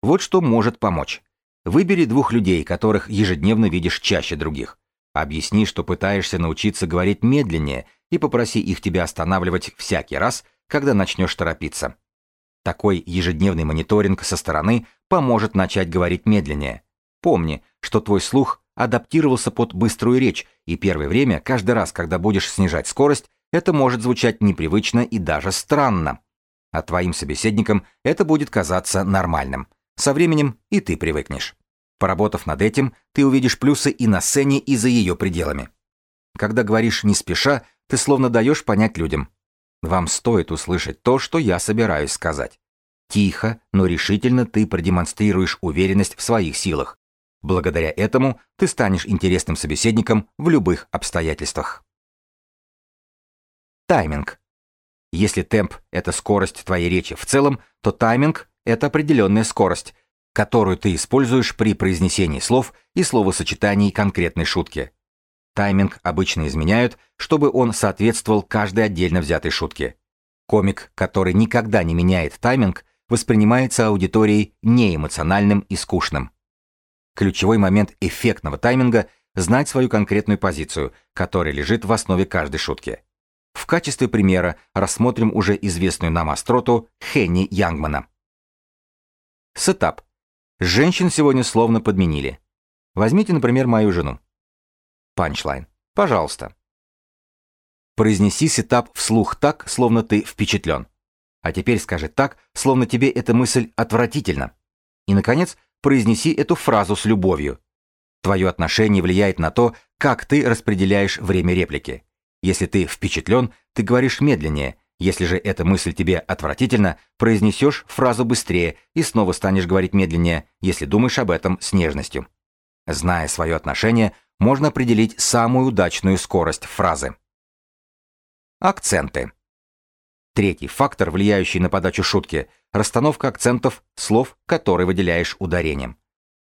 Вот что может помочь. Выбери двух людей, которых ежедневно видишь чаще других. Объясни, что пытаешься научиться говорить медленнее, и попроси их тебя останавливать всякий раз, когда начнешь торопиться. Такой ежедневный мониторинг со стороны поможет начать говорить медленнее. Помни, что твой слух адаптировался под быструю речь, и первое время, каждый раз, когда будешь снижать скорость, это может звучать непривычно и даже странно. А твоим собеседникам это будет казаться нормальным. Со временем и ты привыкнешь. Поработав над этим, ты увидишь плюсы и на сцене, и за ее пределами. Когда говоришь не спеша, ты словно даешь понять людям. Вам стоит услышать то, что я собираюсь сказать. Тихо, но решительно ты продемонстрируешь уверенность в своих силах. Благодаря этому ты станешь интересным собеседником в любых обстоятельствах. Тайминг. Если темп — это скорость твоей речи в целом, то тайминг — это определенная скорость, которую ты используешь при произнесении слов и словосочетаний конкретной шутки. Тайминг обычно изменяют, чтобы он соответствовал каждой отдельно взятой шутке. Комик, который никогда не меняет тайминг, воспринимается аудиторией неэмоциональным и скучным. Ключевой момент эффектного тайминга – знать свою конкретную позицию, которая лежит в основе каждой шутки. В качестве примера рассмотрим уже известную нам остроту Хенни Янгмана. Сетап. Женщин сегодня словно подменили. Возьмите, например, мою жену. Панчлайн. Пожалуйста. Произнеси сетап вслух так, словно ты впечатлен. А теперь скажи так, словно тебе эта мысль отвратительна. И, наконец, произнеси эту фразу с любовью. Твое отношение влияет на то, как ты распределяешь время реплики. Если ты впечатлен, ты говоришь медленнее. Если же эта мысль тебе отвратительна, произнесешь фразу быстрее и снова станешь говорить медленнее, если думаешь об этом с нежностью. Зная свое отношение, можно определить самую удачную скорость фразы. Акценты. Третий фактор, влияющий на подачу шутки – расстановка акцентов слов, которые выделяешь ударением.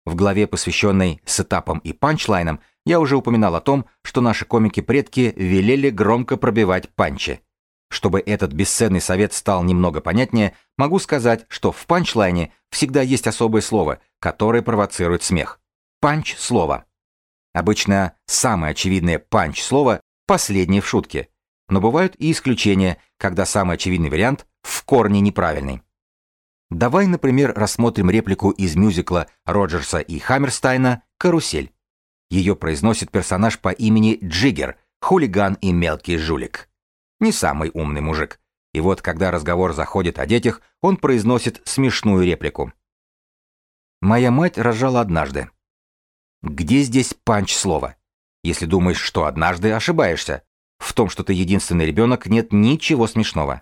В главе, посвященной сетапам и панчлайнам, я уже упоминал о том, что наши комики-предки велели громко пробивать панчи. Чтобы этот бесценный совет стал немного понятнее, могу сказать, что в панчлайне всегда есть особое слово, которое провоцирует смех. Панч-слово. Обычно самое очевидное панч-слово – последнее в шутке. Но бывают и исключения, когда самый очевидный вариант в корне неправильный. Давай, например, рассмотрим реплику из мюзикла Роджерса и Хаммерстайна «Карусель». Ее произносит персонаж по имени Джиггер, хулиган и мелкий жулик. Не самый умный мужик. И вот, когда разговор заходит о детях, он произносит смешную реплику. «Моя мать рожала однажды. Где здесь панч слова? Если думаешь, что однажды, ошибаешься. В том, что ты единственный ребенок, нет ничего смешного.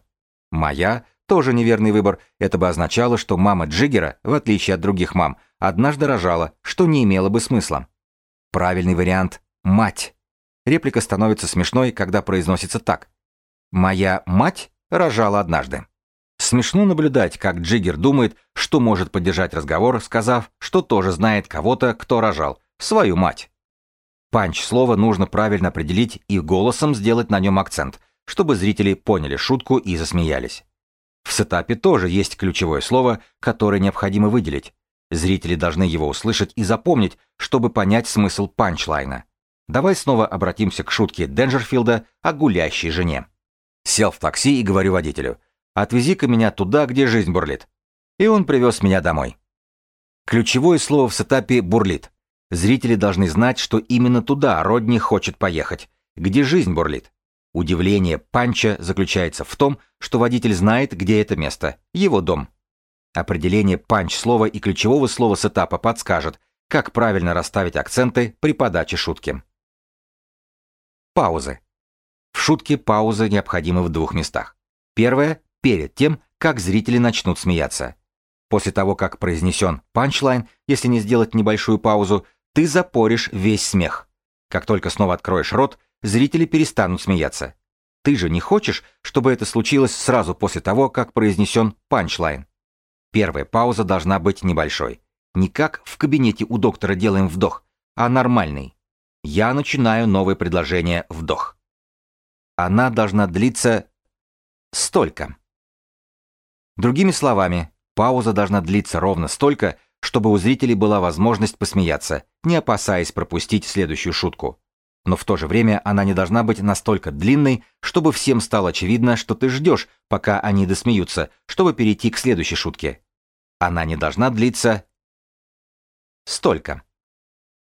Моя тоже неверный выбор. Это бы означало, что мама Джиггера, в отличие от других мам, однажды рожала, что не имело бы смысла. Правильный вариант – мать. Реплика становится смешной, когда произносится так. «Моя мать рожала однажды». Смешно наблюдать, как Джиггер думает, что может поддержать разговор, сказав, что тоже знает кого-то, кто рожал, свою мать. Панч слова нужно правильно определить и голосом сделать на нем акцент, чтобы зрители поняли шутку и засмеялись. В сетапе тоже есть ключевое слово, которое необходимо выделить. Зрители должны его услышать и запомнить, чтобы понять смысл панчлайна. Давай снова обратимся к шутке Денджерфилда о гулящей жене. Сел в такси и говорю водителю, отвези-ка меня туда, где жизнь бурлит. И он привез меня домой. Ключевое слово в сетапе «бурлит». Зрители должны знать, что именно туда Родни хочет поехать, где жизнь бурлит. Удивление Панча заключается в том, что водитель знает, где это место, его дом. Определение панч слова и ключевого слова сетапа подскажет, как правильно расставить акценты при подаче шутки. Паузы. В шутке паузы необходимы в двух местах. Первое – перед тем, как зрители начнут смеяться. После того, как произнесен панчлайн, если не сделать небольшую паузу, ты запоришь весь смех. Как только снова откроешь рот, зрители перестанут смеяться. Ты же не хочешь, чтобы это случилось сразу после того, как произнесен панчлайн. Первая пауза должна быть небольшой. Не как в кабинете у доктора делаем вдох, а нормальный. Я начинаю новое предложение вдох. Она должна длиться столько. Другими словами, пауза должна длиться ровно столько, чтобы у зрителей была возможность посмеяться, не опасаясь пропустить следующую шутку. Но в то же время она не должна быть настолько длинной, чтобы всем стало очевидно, что ты ждешь, пока они досмеются, чтобы перейти к следующей шутке. Она не должна длиться столько.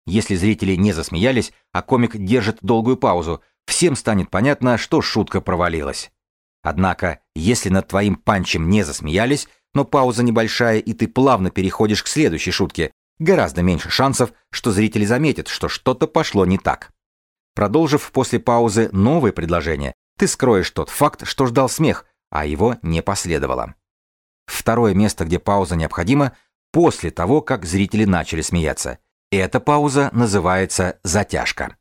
Если зрители не засмеялись, а комик держит долгую паузу, всем станет понятно, что шутка провалилась. Однако, если над твоим панчем не засмеялись, но пауза небольшая, и ты плавно переходишь к следующей шутке, гораздо меньше шансов, что зрители заметят, что что-то пошло не так. Продолжив после паузы новое предложение, ты скроешь тот факт, что ждал смех, а его не последовало. Второе место, где пауза необходима, после того, как зрители начали смеяться. Эта пауза называется затяжка.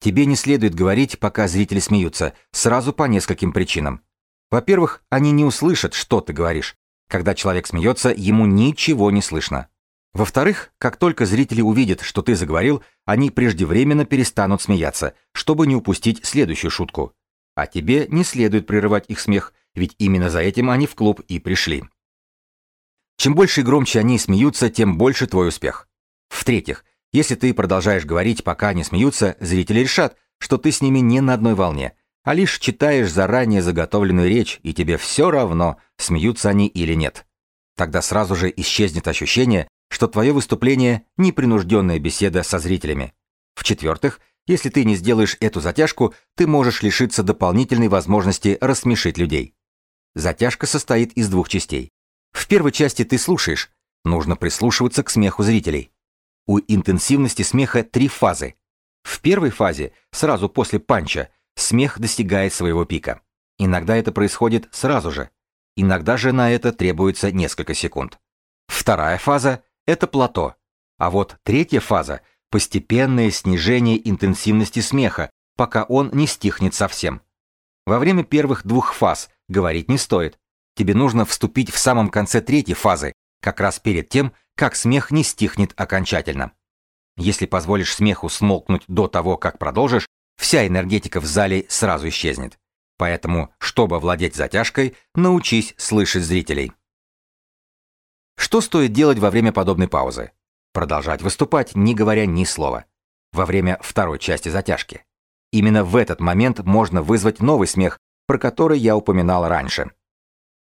Тебе не следует говорить, пока зрители смеются, сразу по нескольким причинам. Во-первых, они не услышат, что ты говоришь. Когда человек смеется, ему ничего не слышно. Во-вторых, как только зрители увидят, что ты заговорил, они преждевременно перестанут смеяться, чтобы не упустить следующую шутку. А тебе не следует прерывать их смех, ведь именно за этим они в клуб и пришли. Чем больше и громче они смеются, тем больше твой успех. В-третьих, если ты продолжаешь говорить, пока они смеются, зрители решат, что ты с ними не на одной волне, а лишь читаешь заранее заготовленную речь, и тебе все равно, смеются они или нет. Тогда сразу же исчезнет ощущение, что твое выступление – непринужденная беседа со зрителями. В-четвертых, если ты не сделаешь эту затяжку, ты можешь лишиться дополнительной возможности рассмешить людей. Затяжка состоит из двух частей. В первой части ты слушаешь, нужно прислушиваться к смеху зрителей. У интенсивности смеха три фазы. В первой фазе, сразу после панча, смех достигает своего пика. Иногда это происходит сразу же. Иногда же на это требуется несколько секунд. Вторая фаза – это плато. А вот третья фаза – постепенное снижение интенсивности смеха, пока он не стихнет совсем. Во время первых двух фаз говорить не стоит. Тебе нужно вступить в самом конце третьей фазы, как раз перед тем, как смех не стихнет окончательно. Если позволишь смеху смолкнуть до того, как продолжишь, вся энергетика в зале сразу исчезнет. Поэтому, чтобы владеть затяжкой, научись слышать зрителей. Что стоит делать во время подобной паузы? Продолжать выступать, не говоря ни слова. Во время второй части затяжки. Именно в этот момент можно вызвать новый смех, про который я упоминал раньше.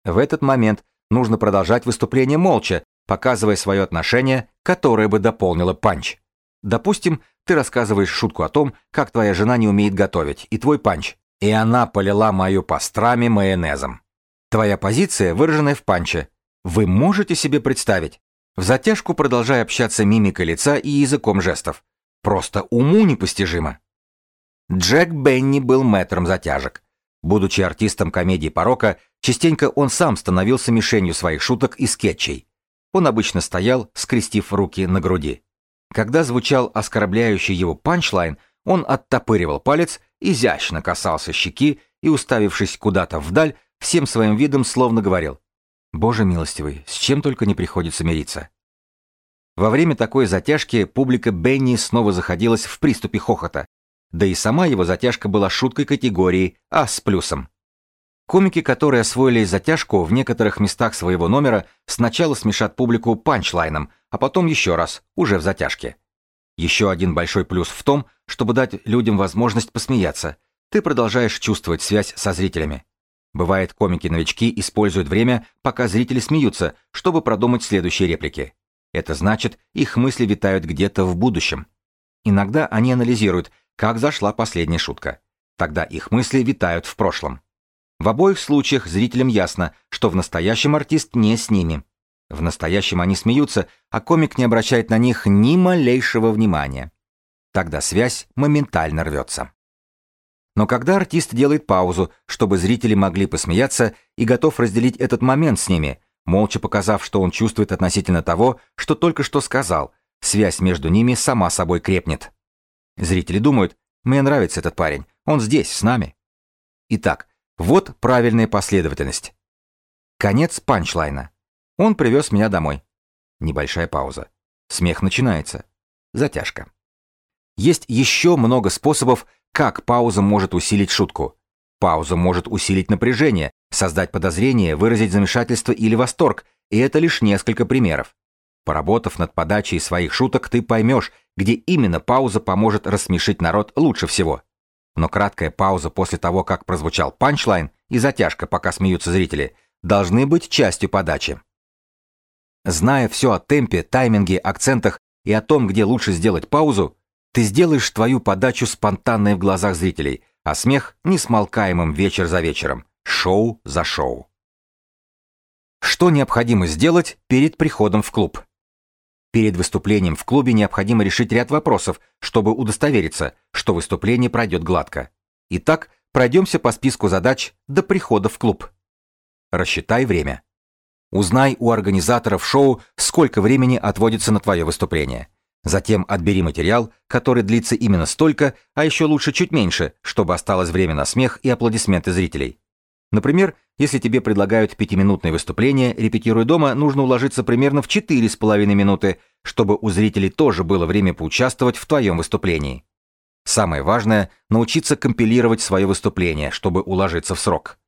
В этот момент нужно продолжать выступление молча, показывая свое отношение, которое бы дополнило панч. Допустим, ты рассказываешь шутку о том, как твоя жена не умеет готовить, и твой панч. И она полила мою пастрами майонезом. Твоя позиция, выраженная в панче. Вы можете себе представить? В затяжку продолжая общаться мимикой лица и языком жестов. Просто уму непостижимо. Джек Бенни был мэтром затяжек. Будучи артистом комедии порока, частенько он сам становился мишенью своих шуток и скетчей. Он обычно стоял, скрестив руки на груди. Когда звучал оскорбляющий его панчлайн, он оттопыривал палец, изящно касался щеки и, уставившись куда-то вдаль, всем своим видом словно говорил «Боже милостивый, с чем только не приходится мириться». Во время такой затяжки публика Бенни снова заходилась в приступе хохота, да и сама его затяжка была шуткой категории «А с плюсом». Комики, которые освоили затяжку в некоторых местах своего номера, сначала смешат публику панчлайном, а потом еще раз, уже в затяжке. Еще один большой плюс в том, чтобы дать людям возможность посмеяться. Ты продолжаешь чувствовать связь со зрителями. Бывает, комики-новички используют время, пока зрители смеются, чтобы продумать следующие реплики. Это значит, их мысли витают где-то в будущем. Иногда они анализируют, как зашла последняя шутка. Тогда их мысли витают в прошлом. В обоих случаях зрителям ясно, что в настоящем артист не с ними. В настоящем они смеются, а комик не обращает на них ни малейшего внимания. Тогда связь моментально рвется. Но когда артист делает паузу, чтобы зрители могли посмеяться и готов разделить этот момент с ними, молча показав, что он чувствует относительно того, что только что сказал, связь между ними сама собой крепнет. Зрители думают, мне нравится этот парень, он здесь, с нами. Итак, вот правильная последовательность. Конец панчлайна. Он привез меня домой. Небольшая пауза. Смех начинается. Затяжка. Есть еще много способов, как пауза может усилить шутку. Пауза может усилить напряжение, создать подозрение, выразить замешательство или восторг, и это лишь несколько примеров. Поработав над подачей своих шуток, ты поймешь, где именно пауза поможет рассмешить народ лучше всего. Но краткая пауза после того, как прозвучал панчлайн, и затяжка, пока смеются зрители, должны быть частью подачи. Зная все о темпе, тайминге, акцентах и о том, где лучше сделать паузу, ты сделаешь твою подачу спонтанной в глазах зрителей, а смех несмолкаемым вечер за вечером, шоу за шоу. Что необходимо сделать перед приходом в клуб? Перед выступлением в клубе необходимо решить ряд вопросов, чтобы удостовериться, что выступление пройдет гладко. Итак, пройдемся по списку задач до прихода в клуб. Рассчитай время. Узнай у организаторов шоу, сколько времени отводится на твое выступление. Затем отбери материал, который длится именно столько, а еще лучше чуть меньше, чтобы осталось время на смех и аплодисменты зрителей. Например, если тебе предлагают пятиминутное выступление, репетируя дома, нужно уложиться примерно в четыре с половиной минуты, чтобы у зрителей тоже было время поучаствовать в твоем выступлении. Самое важное – научиться компилировать свое выступление, чтобы уложиться в срок.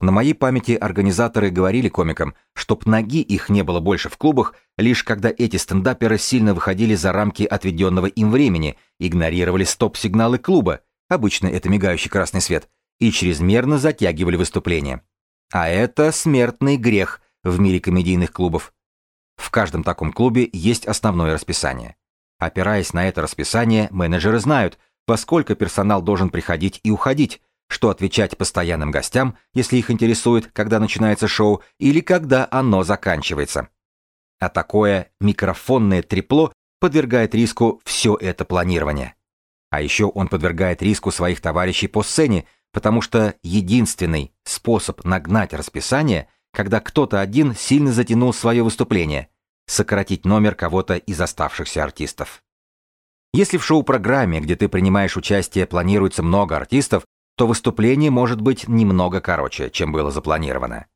На моей памяти организаторы говорили комикам, чтоб ноги их не было больше в клубах, лишь когда эти стендаперы сильно выходили за рамки отведенного им времени, игнорировали стоп-сигналы клуба, обычно это мигающий красный свет, и чрезмерно затягивали выступление. А это смертный грех в мире комедийных клубов. В каждом таком клубе есть основное расписание. Опираясь на это расписание, менеджеры знают, во сколько персонал должен приходить и уходить, что отвечать постоянным гостям, если их интересует, когда начинается шоу или когда оно заканчивается. А такое микрофонное трепло подвергает риску все это планирование. А еще он подвергает риску своих товарищей по сцене, потому что единственный способ нагнать расписание, когда кто-то один сильно затянул свое выступление, сократить номер кого-то из оставшихся артистов. Если в шоу-программе, где ты принимаешь участие, планируется много артистов, то выступление может быть немного короче, чем было запланировано.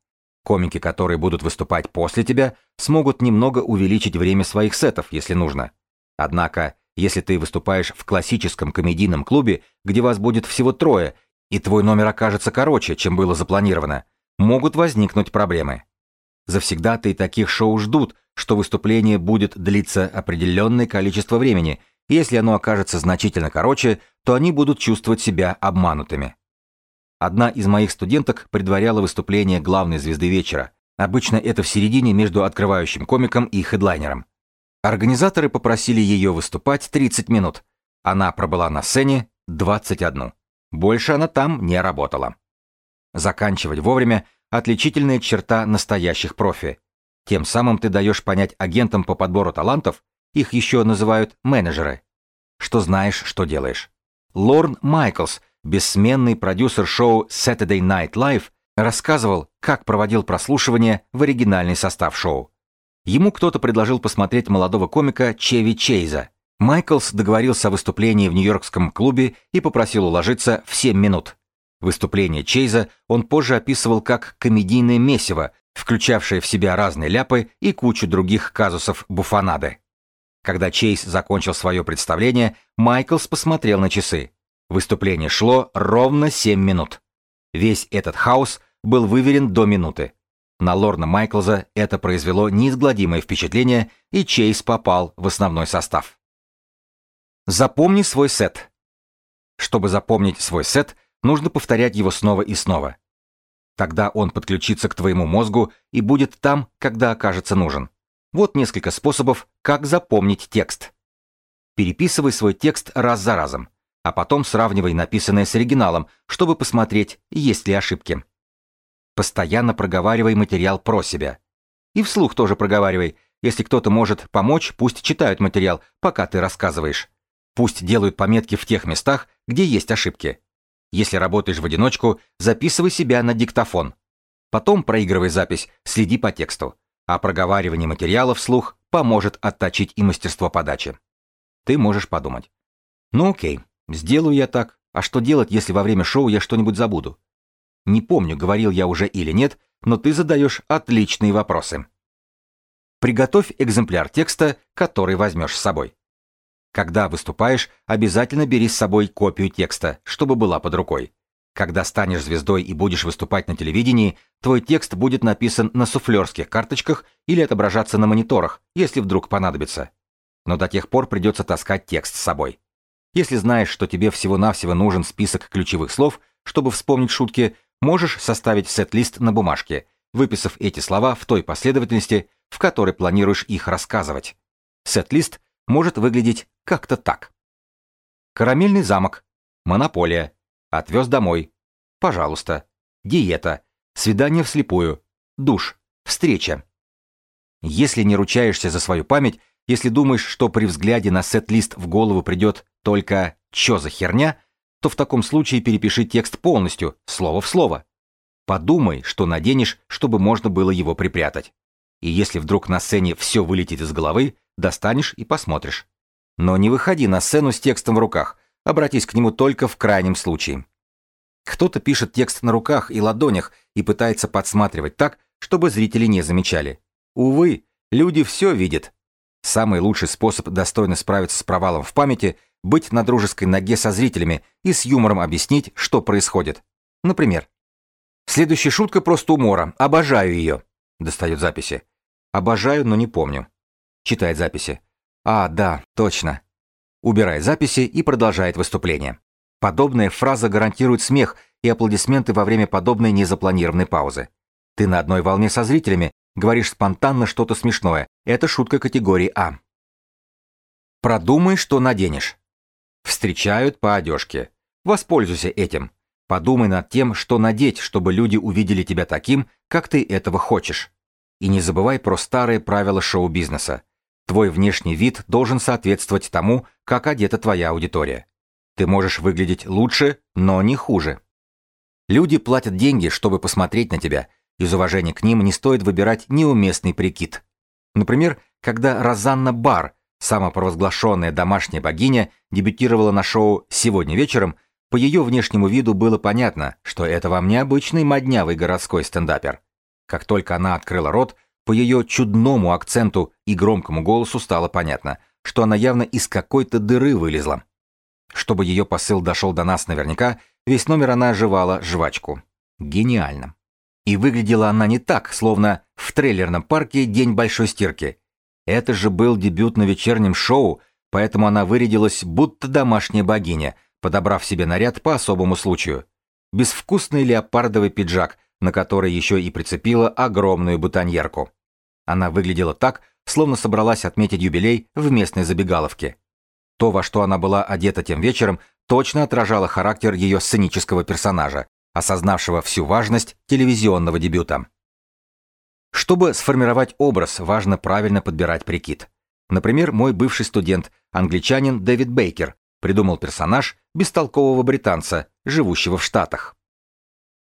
Комики, которые будут выступать после тебя, смогут немного увеличить время своих сетов, если нужно. Однако, если ты выступаешь в классическом комедийном клубе, где вас будет всего трое, и твой номер окажется короче, чем было запланировано, могут возникнуть проблемы. Завсегда-то и таких шоу ждут, что выступление будет длиться определенное количество времени – если оно окажется значительно короче, то они будут чувствовать себя обманутыми. Одна из моих студенток предваряла выступление главной звезды вечера. Обычно это в середине между открывающим комиком и хедлайнером. Организаторы попросили ее выступать 30 минут. Она пробыла на сцене 21. Больше она там не работала. Заканчивать вовремя – отличительная черта настоящих профи. Тем самым ты даешь понять агентам по подбору талантов, их еще называют менеджеры. Что знаешь, что делаешь. Лорн Майклс, бессменный продюсер шоу Saturday Night Live, рассказывал, как проводил прослушивание в оригинальный состав шоу. Ему кто-то предложил посмотреть молодого комика Чеви Чейза. Майклс договорился о выступлении в нью-йоркском клубе и попросил уложиться в 7 минут. Выступление Чейза он позже описывал как комедийное месиво, включавшее в себя разные ляпы и кучу других казусов буфанады. Когда Чейз закончил свое представление, Майклс посмотрел на часы. Выступление шло ровно 7 минут. Весь этот хаос был выверен до минуты. На Лорна Майклза это произвело неизгладимое впечатление, и Чейз попал в основной состав. Запомни свой сет. Чтобы запомнить свой сет, нужно повторять его снова и снова. Тогда он подключится к твоему мозгу и будет там, когда окажется нужен. Вот несколько способов, как запомнить текст. Переписывай свой текст раз за разом, а потом сравнивай написанное с оригиналом, чтобы посмотреть, есть ли ошибки. Постоянно проговаривай материал про себя. И вслух тоже проговаривай. Если кто-то может помочь, пусть читают материал, пока ты рассказываешь. Пусть делают пометки в тех местах, где есть ошибки. Если работаешь в одиночку, записывай себя на диктофон. Потом проигрывай запись, следи по тексту. А проговаривание материала вслух поможет отточить и мастерство подачи. Ты можешь подумать. Ну окей, сделаю я так. А что делать, если во время шоу я что-нибудь забуду? Не помню, говорил я уже или нет, но ты задаешь отличные вопросы. Приготовь экземпляр текста, который возьмешь с собой. Когда выступаешь, обязательно бери с собой копию текста, чтобы была под рукой. Когда станешь звездой и будешь выступать на телевидении, твой текст будет написан на суфлерских карточках или отображаться на мониторах, если вдруг понадобится. Но до тех пор придется таскать текст с собой. Если знаешь, что тебе всего-навсего нужен список ключевых слов, чтобы вспомнить шутки, Можешь составить сет-лист на бумажке, выписав эти слова в той последовательности, в которой планируешь их рассказывать. Сет-лист может выглядеть как-то так. Карамельный замок. Монополия. Отвез домой. Пожалуйста. Диета. Свидание вслепую. Душ. Встреча. Если не ручаешься за свою память, если думаешь, что при взгляде на сет-лист в голову придет только «чё за херня», то в таком случае перепиши текст полностью, слово в слово. Подумай, что наденешь, чтобы можно было его припрятать. И если вдруг на сцене все вылетит из головы, достанешь и посмотришь. Но не выходи на сцену с текстом в руках, обратись к нему только в крайнем случае. Кто-то пишет текст на руках и ладонях и пытается подсматривать так, чтобы зрители не замечали. Увы, люди все видят. Самый лучший способ достойно справиться с провалом в памяти быть на дружеской ноге со зрителями и с юмором объяснить, что происходит. Например, «Следующая шутка просто умора. Обожаю ее». Достает записи. «Обожаю, но не помню». Читает записи. «А, да, точно». Убирает записи и продолжает выступление. Подобная фраза гарантирует смех и аплодисменты во время подобной незапланированной паузы. Ты на одной волне со зрителями, говоришь спонтанно что-то смешное. Это шутка категории А. Продумай, что наденешь. Встречают по одежке. Воспользуйся этим. Подумай над тем, что надеть, чтобы люди увидели тебя таким, как ты этого хочешь. И не забывай про старые правила шоу-бизнеса. Твой внешний вид должен соответствовать тому, как одета твоя аудитория. Ты можешь выглядеть лучше, но не хуже. Люди платят деньги, чтобы посмотреть на тебя. Из уважения к ним не стоит выбирать неуместный прикид. Например, когда Розанна Бар Самопровозглашенная домашняя богиня дебютировала на шоу «Сегодня вечером», по ее внешнему виду было понятно, что это вам не обычный моднявый городской стендапер. Как только она открыла рот, по ее чудному акценту и громкому голосу стало понятно, что она явно из какой-то дыры вылезла. Чтобы ее посыл дошел до нас наверняка, весь номер она оживала жвачку. Гениально. И выглядела она не так, словно в трейлерном парке «День большой стирки», это же был дебют на вечернем шоу, поэтому она вырядилась будто домашняя богиня, подобрав себе наряд по особому случаю. Безвкусный леопардовый пиджак, на который еще и прицепила огромную бутоньерку. Она выглядела так, словно собралась отметить юбилей в местной забегаловке. То, во что она была одета тем вечером, точно отражало характер ее сценического персонажа, осознавшего всю важность телевизионного дебюта. Чтобы сформировать образ, важно правильно подбирать прикид. Например, мой бывший студент, англичанин Дэвид Бейкер, придумал персонаж бестолкового британца, живущего в Штатах.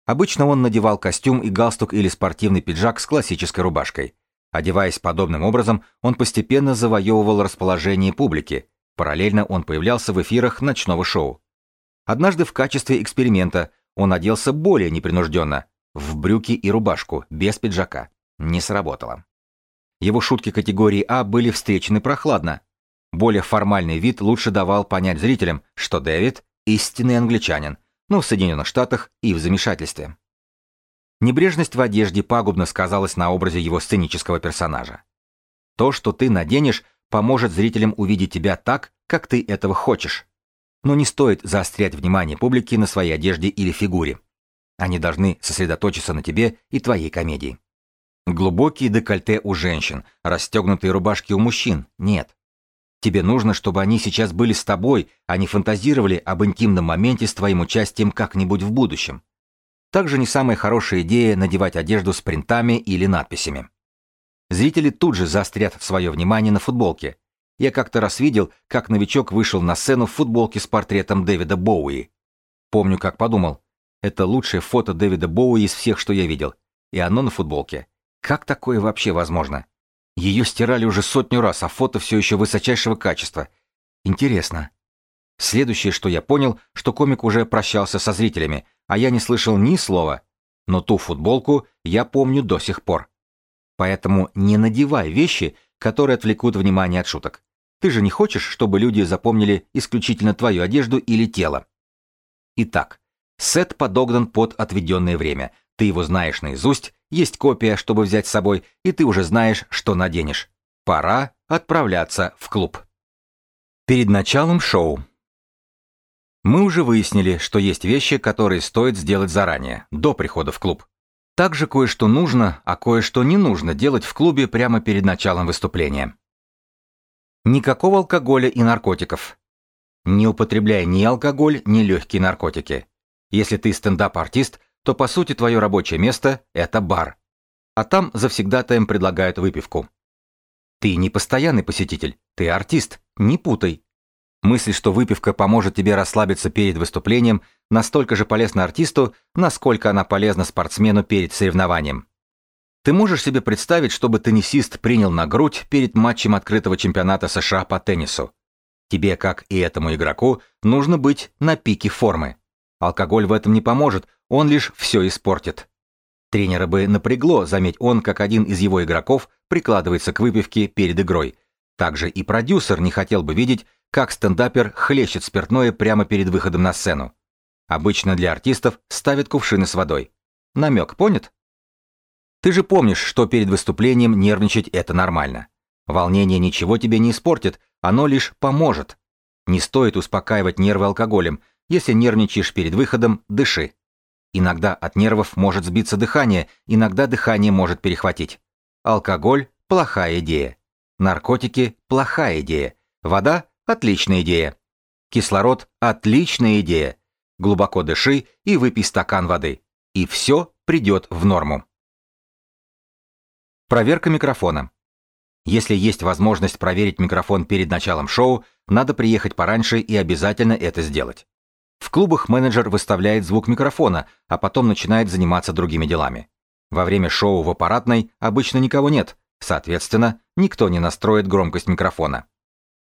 Обычно он надевал костюм и галстук или спортивный пиджак с классической рубашкой. Одеваясь подобным образом, он постепенно завоевывал расположение публики. Параллельно он появлялся в эфирах ночного шоу. Однажды в качестве эксперимента он оделся более непринужденно, в брюки и рубашку, без пиджака. Не сработало. Его шутки категории А были встречены прохладно. Более формальный вид лучше давал понять зрителям, что Дэвид – истинный англичанин, но в Соединенных Штатах и в замешательстве. Небрежность в одежде пагубно сказалась на образе его сценического персонажа. То, что ты наденешь, поможет зрителям увидеть тебя так, как ты этого хочешь. Но не стоит заострять внимание публики на своей одежде или фигуре. Они должны сосредоточиться на тебе и твоей комедии. Глубокие декольте у женщин, расстегнутые рубашки у мужчин – нет. Тебе нужно, чтобы они сейчас были с тобой, а не фантазировали об интимном моменте с твоим участием как-нибудь в будущем. Также не самая хорошая идея надевать одежду с принтами или надписями. Зрители тут же заострят свое внимание на футболке. Я как-то раз видел, как новичок вышел на сцену в футболке с портретом Дэвида Боуи. Помню, как подумал. Это лучшее фото Дэвида Боуи из всех, что я видел. И оно на футболке. Как такое вообще возможно? Ее стирали уже сотню раз, а фото все еще высочайшего качества. Интересно. Следующее, что я понял, что комик уже прощался со зрителями, а я не слышал ни слова. Но ту футболку я помню до сих пор. Поэтому не надевай вещи, которые отвлекут внимание от шуток. Ты же не хочешь, чтобы люди запомнили исключительно твою одежду или тело. Итак, сет подогнан под отведенное время. Ты его знаешь наизусть, есть копия, чтобы взять с собой, и ты уже знаешь, что наденешь. Пора отправляться в клуб. Перед началом шоу. Мы уже выяснили, что есть вещи, которые стоит сделать заранее, до прихода в клуб. Также кое-что нужно, а кое-что не нужно делать в клубе прямо перед началом выступления. Никакого алкоголя и наркотиков. Не употребляй ни алкоголь, ни легкие наркотики. Если ты стендап-артист, то по сути твое рабочее место – это бар. А там завсегдатаем предлагают выпивку. Ты не постоянный посетитель, ты артист, не путай. Мысль, что выпивка поможет тебе расслабиться перед выступлением, настолько же полезна артисту, насколько она полезна спортсмену перед соревнованием. Ты можешь себе представить, чтобы теннисист принял на грудь перед матчем открытого чемпионата США по теннису. Тебе, как и этому игроку, нужно быть на пике формы. Алкоголь в этом не поможет, он лишь все испортит. Тренера бы напрягло, заметь он, как один из его игроков прикладывается к выпивке перед игрой. Также и продюсер не хотел бы видеть, как стендапер хлещет спиртное прямо перед выходом на сцену. Обычно для артистов ставят кувшины с водой. Намек понят? Ты же помнишь, что перед выступлением нервничать это нормально. Волнение ничего тебе не испортит, оно лишь поможет. Не стоит успокаивать нервы алкоголем. Если нервничаешь перед выходом, дыши. Иногда от нервов может сбиться дыхание, иногда дыхание может перехватить. Алкоголь – плохая идея. Наркотики – плохая идея. Вода Отличная идея. Кислород – отличная идея. Глубоко дыши и выпей стакан воды. И все придет в норму. Проверка микрофона. Если есть возможность проверить микрофон перед началом шоу, надо приехать пораньше и обязательно это сделать. В клубах менеджер выставляет звук микрофона, а потом начинает заниматься другими делами. Во время шоу в аппаратной обычно никого нет, соответственно, никто не настроит громкость микрофона.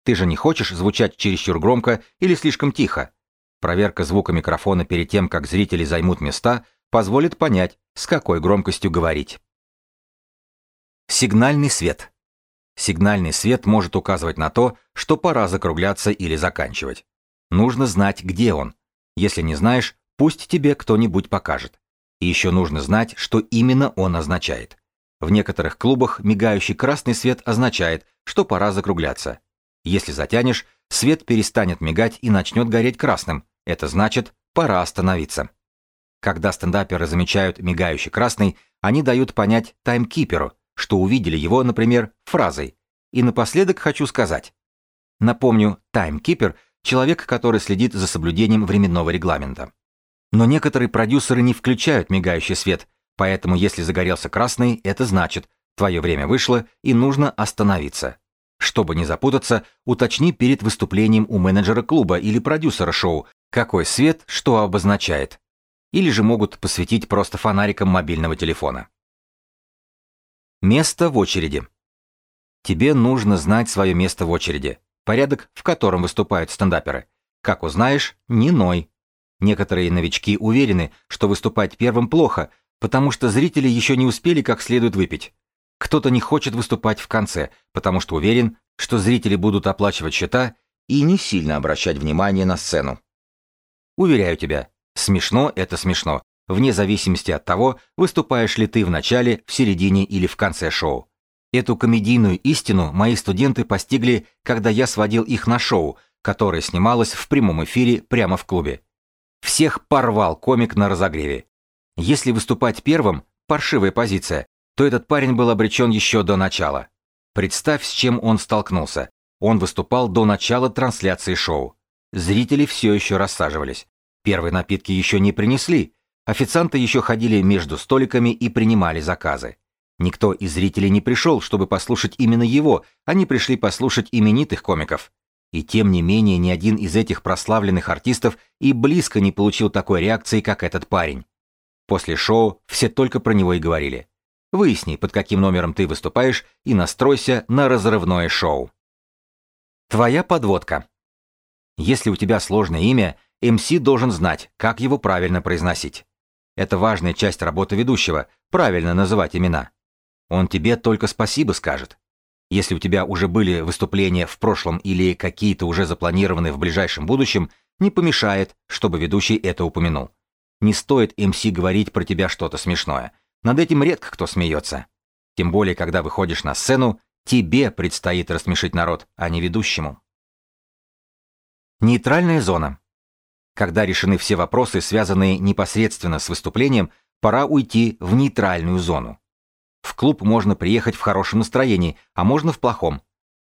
Ты же не хочешь звучать чересчур громко или слишком тихо. Проверка звука микрофона перед тем, как зрители займут места, позволит понять, с какой громкостью говорить. Сигнальный свет. Сигнальный свет может указывать на то, что пора закругляться или заканчивать. Нужно знать, где он. Если не знаешь, пусть тебе кто-нибудь покажет. И еще нужно знать, что именно он означает. В некоторых клубах мигающий красный свет означает, что пора закругляться. Если затянешь, свет перестанет мигать и начнет гореть красным. Это значит, пора остановиться. Когда стендаперы замечают мигающий красный, они дают понять таймкиперу, что увидели его, например, фразой. И напоследок хочу сказать. Напомню, таймкипер – человек, который следит за соблюдением временного регламента. Но некоторые продюсеры не включают мигающий свет, поэтому если загорелся красный, это значит, твое время вышло и нужно остановиться. Чтобы не запутаться, уточни перед выступлением у менеджера клуба или продюсера шоу, какой свет что обозначает. Или же могут посветить просто фонариком мобильного телефона. Место в очереди. Тебе нужно знать свое место в очереди, порядок, в котором выступают стендаперы. Как узнаешь, не ной. Некоторые новички уверены, что выступать первым плохо, потому что зрители еще не успели как следует выпить. Кто-то не хочет выступать в конце, потому что уверен, что зрители будут оплачивать счета и не сильно обращать внимание на сцену. Уверяю тебя, смешно это смешно, вне зависимости от того, выступаешь ли ты в начале, в середине или в конце шоу. Эту комедийную истину мои студенты постигли, когда я сводил их на шоу, которое снималось в прямом эфире прямо в клубе. Всех порвал комик на разогреве. Если выступать первым – паршивая позиция, то этот парень был обречен еще до начала. Представь, с чем он столкнулся. Он выступал до начала трансляции шоу. Зрители все еще рассаживались. Первые напитки еще не принесли. Официанты еще ходили между столиками и принимали заказы. Никто из зрителей не пришел, чтобы послушать именно его, они пришли послушать именитых комиков. И тем не менее ни один из этих прославленных артистов и близко не получил такой реакции, как этот парень. После шоу все только про него и говорили. Выясни, под каким номером ты выступаешь, и настройся на разрывное шоу. Твоя подводка. Если у тебя сложное имя, МС должен знать, как его правильно произносить. Это важная часть работы ведущего, правильно называть имена. Он тебе только спасибо скажет. Если у тебя уже были выступления в прошлом или какие-то уже запланированы в ближайшем будущем, не помешает, чтобы ведущий это упомянул. Не стоит МС говорить про тебя что-то смешное. Над этим редко кто смеется. Тем более, когда выходишь на сцену, тебе предстоит рассмешить народ, а не ведущему. Нейтральная зона. Когда решены все вопросы, связанные непосредственно с выступлением, пора уйти в нейтральную зону. В клуб можно приехать в хорошем настроении, а можно в плохом.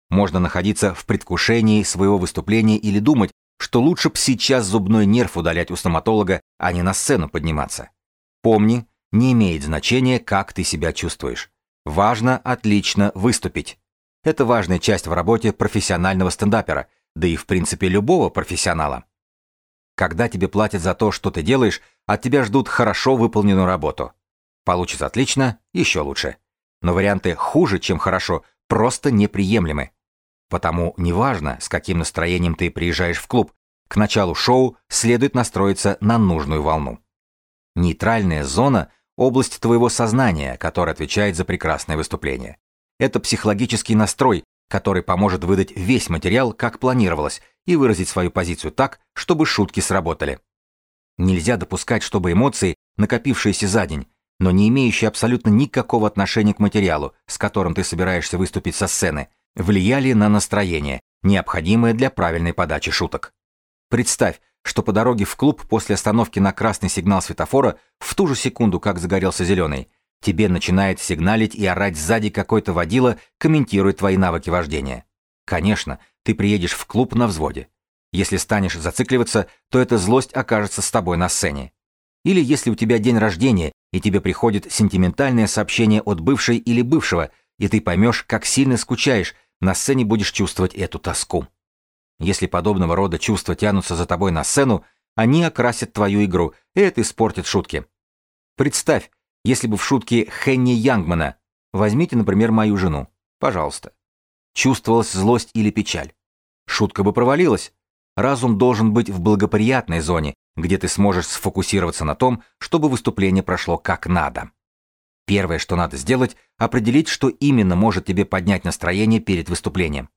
Можно находиться в предвкушении своего выступления или думать, что лучше б сейчас зубной нерв удалять у стоматолога, а не на сцену подниматься. Помни, не имеет значения, как ты себя чувствуешь. Важно отлично выступить. Это важная часть в работе профессионального стендапера, да и в принципе любого профессионала. Когда тебе платят за то, что ты делаешь, от тебя ждут хорошо выполненную работу. Получится отлично, еще лучше. Но варианты хуже, чем хорошо, просто неприемлемы. Потому неважно, с каким настроением ты приезжаешь в клуб, к началу шоу следует настроиться на нужную волну. Нейтральная зона – область твоего сознания, которая отвечает за прекрасное выступление. Это психологический настрой, который поможет выдать весь материал, как планировалось, и выразить свою позицию так, чтобы шутки сработали. Нельзя допускать, чтобы эмоции, накопившиеся за день, но не имеющие абсолютно никакого отношения к материалу, с которым ты собираешься выступить со сцены, влияли на настроение, необходимое для правильной подачи шуток. Представь, что по дороге в клуб после остановки на красный сигнал светофора, в ту же секунду, как загорелся зеленый, тебе начинает сигналить и орать сзади какой-то водила, комментируя твои навыки вождения. Конечно, ты приедешь в клуб на взводе. Если станешь зацикливаться, то эта злость окажется с тобой на сцене. Или если у тебя день рождения, и тебе приходит сентиментальное сообщение от бывшей или бывшего, и ты поймешь, как сильно скучаешь, на сцене будешь чувствовать эту тоску. Если подобного рода чувства тянутся за тобой на сцену, они окрасят твою игру, и это испортит шутки. Представь, если бы в шутке Хенни Янгмана «Возьмите, например, мою жену, пожалуйста». Чувствовалась злость или печаль. Шутка бы провалилась. Разум должен быть в благоприятной зоне, где ты сможешь сфокусироваться на том, чтобы выступление прошло как надо. Первое, что надо сделать, определить, что именно может тебе поднять настроение перед выступлением.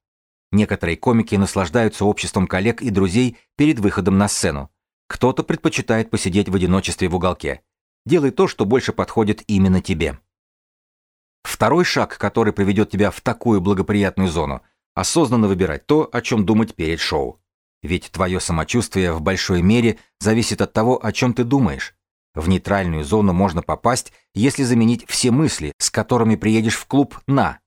Некоторые комики наслаждаются обществом коллег и друзей перед выходом на сцену. Кто-то предпочитает посидеть в одиночестве в уголке. Делай то, что больше подходит именно тебе. Второй шаг, который приведет тебя в такую благоприятную зону, осознанно выбирать то, о чем думать перед шоу. Ведь твое самочувствие в большой мере зависит от того, о чем ты думаешь. В нейтральную зону можно попасть, если заменить все мысли, с которыми приедешь в клуб, на.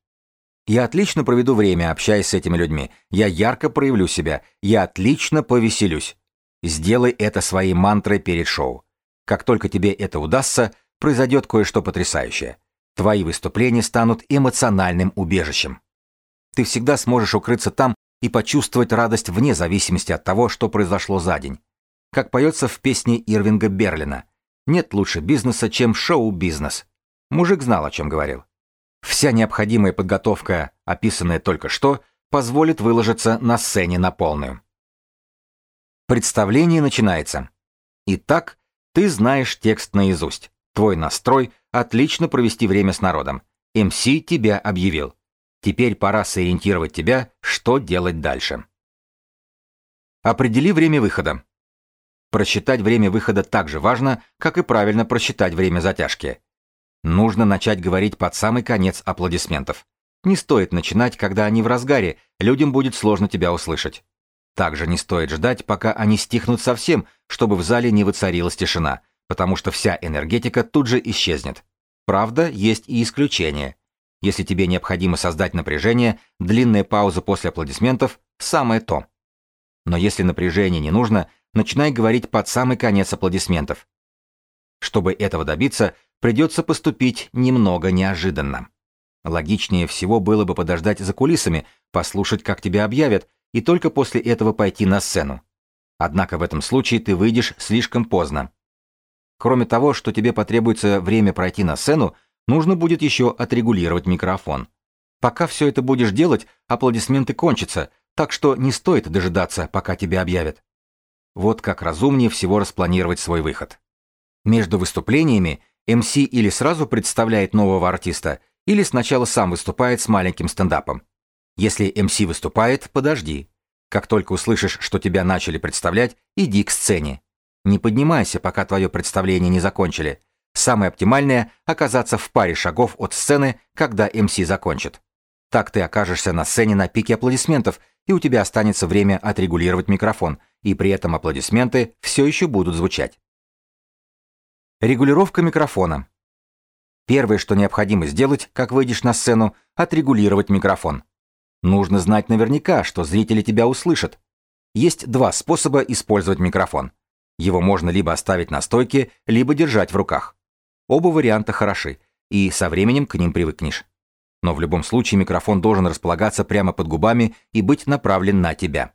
Я отлично проведу время, общаясь с этими людьми. Я ярко проявлю себя. Я отлично повеселюсь. Сделай это своей мантрой перед шоу. Как только тебе это удастся, произойдет кое-что потрясающее. Твои выступления станут эмоциональным убежищем. Ты всегда сможешь укрыться там и почувствовать радость вне зависимости от того, что произошло за день. Как поется в песне Ирвинга Берлина – нет лучше бизнеса, чем шоу-бизнес. Мужик знал, о чем говорил. Вся необходимая подготовка, описанная только что, позволит выложиться на сцене на полную. Представление начинается. Итак, ты знаешь текст наизусть. Твой настрой – отлично провести время с народом. МС тебя объявил. Теперь пора сориентировать тебя, что делать дальше. Определи время выхода. Просчитать время выхода так же важно, как и правильно просчитать время затяжки. Нужно начать говорить под самый конец аплодисментов. Не стоит начинать, когда они в разгаре, людям будет сложно тебя услышать. Также не стоит ждать, пока они стихнут совсем, чтобы в зале не воцарилась тишина, потому что вся энергетика тут же исчезнет. Правда, есть и исключения. Если тебе необходимо создать напряжение, длинная пауза после аплодисментов – самое то. Но если напряжение не нужно, начинай говорить под самый конец аплодисментов. Чтобы этого добиться, придется поступить немного неожиданно. Логичнее всего было бы подождать за кулисами, послушать, как тебя объявят, и только после этого пойти на сцену. Однако в этом случае ты выйдешь слишком поздно. Кроме того, что тебе потребуется время пройти на сцену, нужно будет еще отрегулировать микрофон. Пока все это будешь делать, аплодисменты кончатся, так что не стоит дожидаться, пока тебя объявят. Вот как разумнее всего распланировать свой выход. Между выступлениями МС или сразу представляет нового артиста, или сначала сам выступает с маленьким стендапом. Если МС выступает, подожди. Как только услышишь, что тебя начали представлять, иди к сцене. Не поднимайся, пока твое представление не закончили. Самое оптимальное – оказаться в паре шагов от сцены, когда МС закончит. Так ты окажешься на сцене на пике аплодисментов, и у тебя останется время отрегулировать микрофон, и при этом аплодисменты все еще будут звучать. Регулировка микрофона. Первое, что необходимо сделать, как выйдешь на сцену, отрегулировать микрофон. Нужно знать наверняка, что зрители тебя услышат. Есть два способа использовать микрофон. Его можно либо оставить на стойке, либо держать в руках. Оба варианта хороши, и со временем к ним привыкнешь. Но в любом случае микрофон должен располагаться прямо под губами и быть направлен на тебя.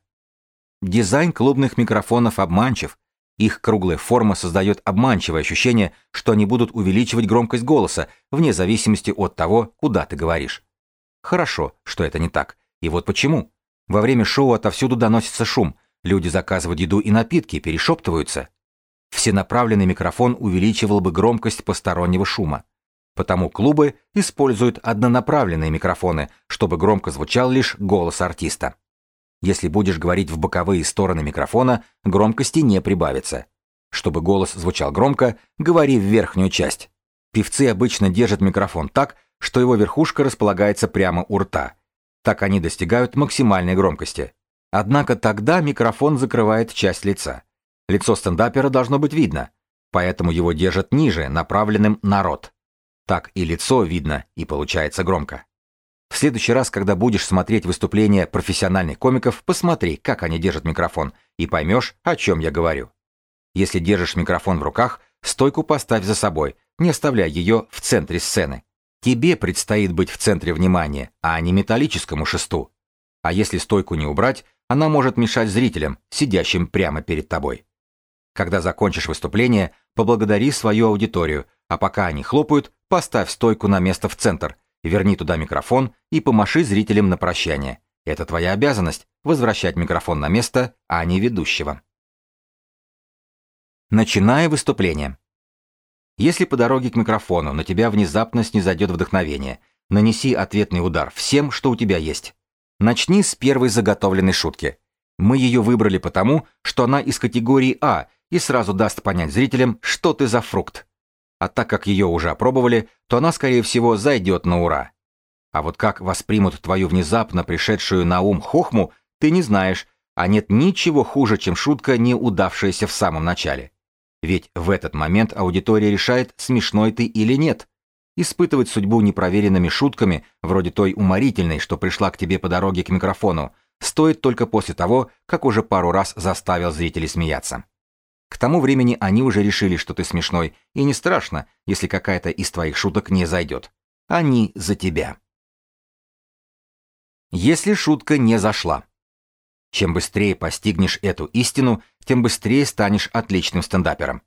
Дизайн клубных микрофонов обманчив. Их круглая форма создает обманчивое ощущение, что они будут увеличивать громкость голоса, вне зависимости от того, куда ты говоришь. Хорошо, что это не так. И вот почему. Во время шоу отовсюду доносится шум. Люди заказывают еду и напитки, перешептываются. Всенаправленный микрофон увеличивал бы громкость постороннего шума. Потому клубы используют однонаправленные микрофоны, чтобы громко звучал лишь голос артиста. Если будешь говорить в боковые стороны микрофона, громкости не прибавится. Чтобы голос звучал громко, говори в верхнюю часть. Певцы обычно держат микрофон так, что его верхушка располагается прямо у рта. Так они достигают максимальной громкости. Однако тогда микрофон закрывает часть лица. Лицо стендапера должно быть видно, поэтому его держат ниже, направленным на рот. Так и лицо видно, и получается громко. В следующий раз, когда будешь смотреть выступления профессиональных комиков, посмотри, как они держат микрофон, и поймешь, о чем я говорю. Если держишь микрофон в руках, стойку поставь за собой, не оставляй ее в центре сцены. Тебе предстоит быть в центре внимания, а не металлическому шесту. А если стойку не убрать, она может мешать зрителям, сидящим прямо перед тобой. Когда закончишь выступление, поблагодари свою аудиторию, а пока они хлопают, поставь стойку на место в центр, верни туда микрофон и помаши зрителям на прощание. Это твоя обязанность – возвращать микрофон на место, а не ведущего. Начиная выступление. Если по дороге к микрофону на тебя внезапно снизойдет вдохновение, нанеси ответный удар всем, что у тебя есть. Начни с первой заготовленной шутки. Мы ее выбрали потому, что она из категории А и сразу даст понять зрителям, что ты за фрукт. А так как ее уже опробовали, то она, скорее всего, зайдет на ура. А вот как воспримут твою внезапно пришедшую на ум хохму, ты не знаешь, а нет ничего хуже, чем шутка, не удавшаяся в самом начале. Ведь в этот момент аудитория решает, смешной ты или нет. Испытывать судьбу непроверенными шутками, вроде той уморительной, что пришла к тебе по дороге к микрофону, стоит только после того, как уже пару раз заставил зрителей смеяться. К тому времени они уже решили, что ты смешной, и не страшно, если какая-то из твоих шуток не зайдет. Они за тебя. Если шутка не зашла. Чем быстрее постигнешь эту истину, тем быстрее станешь отличным стендапером.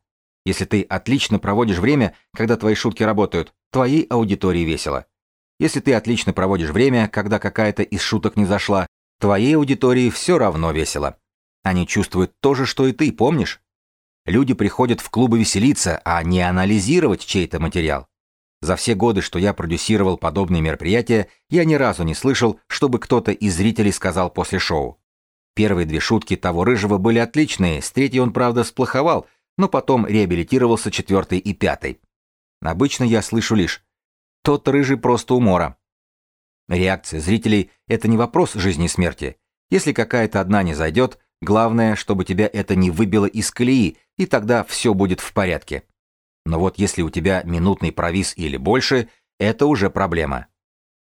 Если ты отлично проводишь время, когда твои шутки работают, твоей аудитории весело. Если ты отлично проводишь время, когда какая-то из шуток не зашла, твоей аудитории все равно весело. Они чувствуют то же, что и ты, помнишь? Люди приходят в клубы веселиться, а не анализировать чей-то материал. За все годы, что я продюсировал подобные мероприятия, я ни разу не слышал, чтобы кто-то из зрителей сказал после шоу. Первые две шутки того рыжего были отличные, с третьей он, правда, сплоховал, но потом реабилитировался четвертой и пятой. Обычно я слышу лишь «тот рыжий просто умора». Реакция зрителей – это не вопрос жизни и смерти. Если какая-то одна не зайдет, главное, чтобы тебя это не выбило из колеи, и тогда все будет в порядке. Но вот если у тебя минутный провис или больше, это уже проблема.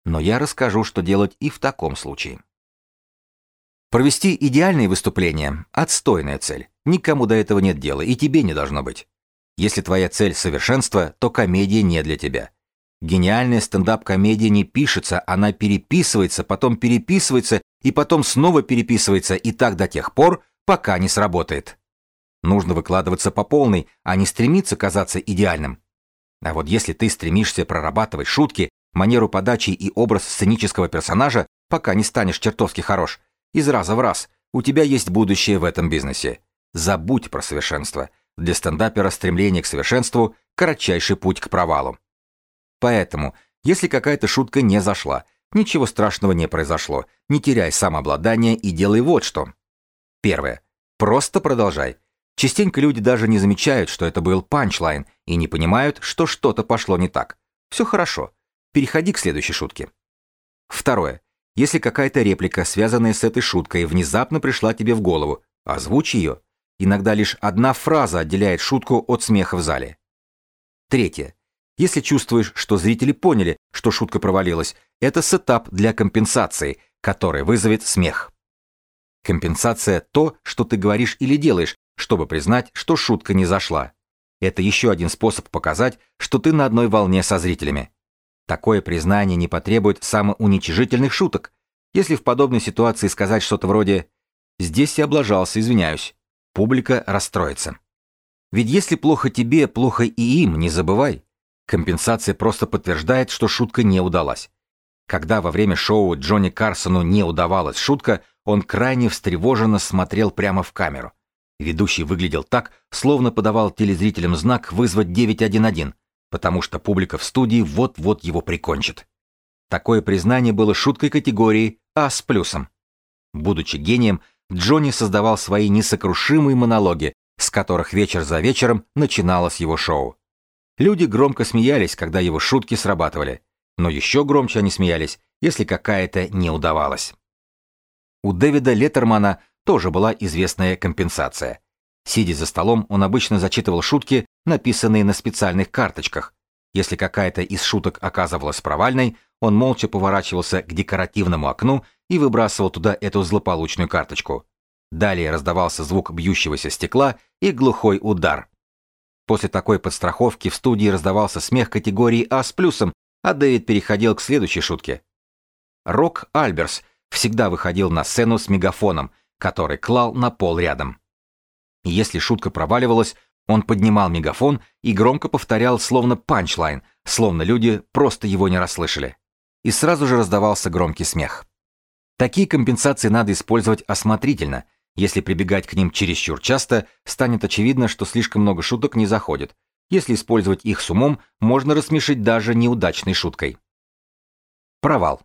Но я расскажу, что делать и в таком случае. Провести идеальное выступление – отстойная цель. Никому до этого нет дела, и тебе не должно быть. Если твоя цель совершенство, то комедия не для тебя. Гениальная стендап-комедия не пишется, она переписывается, потом переписывается и потом снова переписывается и так до тех пор, пока не сработает. Нужно выкладываться по полной, а не стремиться казаться идеальным. А вот если ты стремишься прорабатывать шутки, манеру подачи и образ сценического персонажа, пока не станешь чертовски хорош, из раза в раз, у тебя есть будущее в этом бизнесе. Забудь про совершенство. Для стендапера стремление к совершенству – кратчайший путь к провалу. Поэтому, если какая-то шутка не зашла, ничего страшного не произошло, не теряй самообладание и делай вот что. Первое. Просто продолжай. Частенько люди даже не замечают, что это был панчлайн, и не понимают, что что-то пошло не так. Все хорошо. Переходи к следующей шутке. Второе. Если какая-то реплика, связанная с этой шуткой, внезапно пришла тебе в голову, озвучь ее. Иногда лишь одна фраза отделяет шутку от смеха в зале. Третье. Если чувствуешь, что зрители поняли, что шутка провалилась, это сетап для компенсации, который вызовет смех. Компенсация – то, что ты говоришь или делаешь, чтобы признать, что шутка не зашла. Это еще один способ показать, что ты на одной волне со зрителями. Такое признание не потребует самоуничижительных шуток. Если в подобной ситуации сказать что-то вроде «здесь я облажался, извиняюсь», публика расстроится. Ведь если плохо тебе, плохо и им, не забывай. Компенсация просто подтверждает, что шутка не удалась. Когда во время шоу Джонни Карсону не удавалась шутка, он крайне встревоженно смотрел прямо в камеру. Ведущий выглядел так, словно подавал телезрителям знак вызвать 911, потому что публика в студии вот-вот его прикончит. Такое признание было шуткой категории А с плюсом. Будучи гением, Джонни создавал свои несокрушимые монологи, с которых вечер за вечером начиналось его шоу. Люди громко смеялись, когда его шутки срабатывали, но еще громче они смеялись, если какая-то не удавалась. У Дэвида Леттермана тоже была известная компенсация. Сидя за столом, он обычно зачитывал шутки, написанные на специальных карточках. Если какая-то из шуток оказывалась провальной, он молча поворачивался к декоративному окну и выбрасывал туда эту злополучную карточку. Далее раздавался звук бьющегося стекла и глухой удар. После такой подстраховки в студии раздавался смех категории А с плюсом, а Дэвид переходил к следующей шутке. Рок Альберс всегда выходил на сцену с мегафоном, который клал на пол рядом. Если шутка проваливалась, он поднимал мегафон и громко повторял словно панчлайн, словно люди просто его не расслышали. И сразу же раздавался громкий смех. Такие компенсации надо использовать осмотрительно, если прибегать к ним чересчур часто, станет очевидно, что слишком много шуток не заходит. Если использовать их с умом, можно рассмешить даже неудачной шуткой. Провал.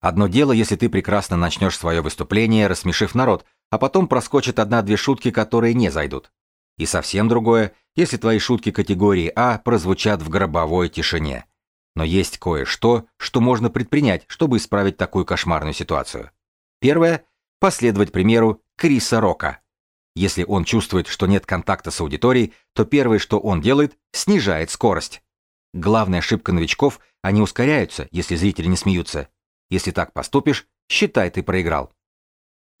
Одно дело, если ты прекрасно начнешь свое выступление, рассмешив народ, а потом проскочит одна-две шутки, которые не зайдут. И совсем другое, если твои шутки категории А прозвучат в гробовой тишине. Но есть кое-что, что можно предпринять, чтобы исправить такую кошмарную ситуацию. Первое – последовать примеру Криса Рока. Если он чувствует, что нет контакта с аудиторией, то первое, что он делает, снижает скорость. Главная ошибка новичков – они ускоряются, если зрители не смеются. Если так поступишь, считай, ты проиграл.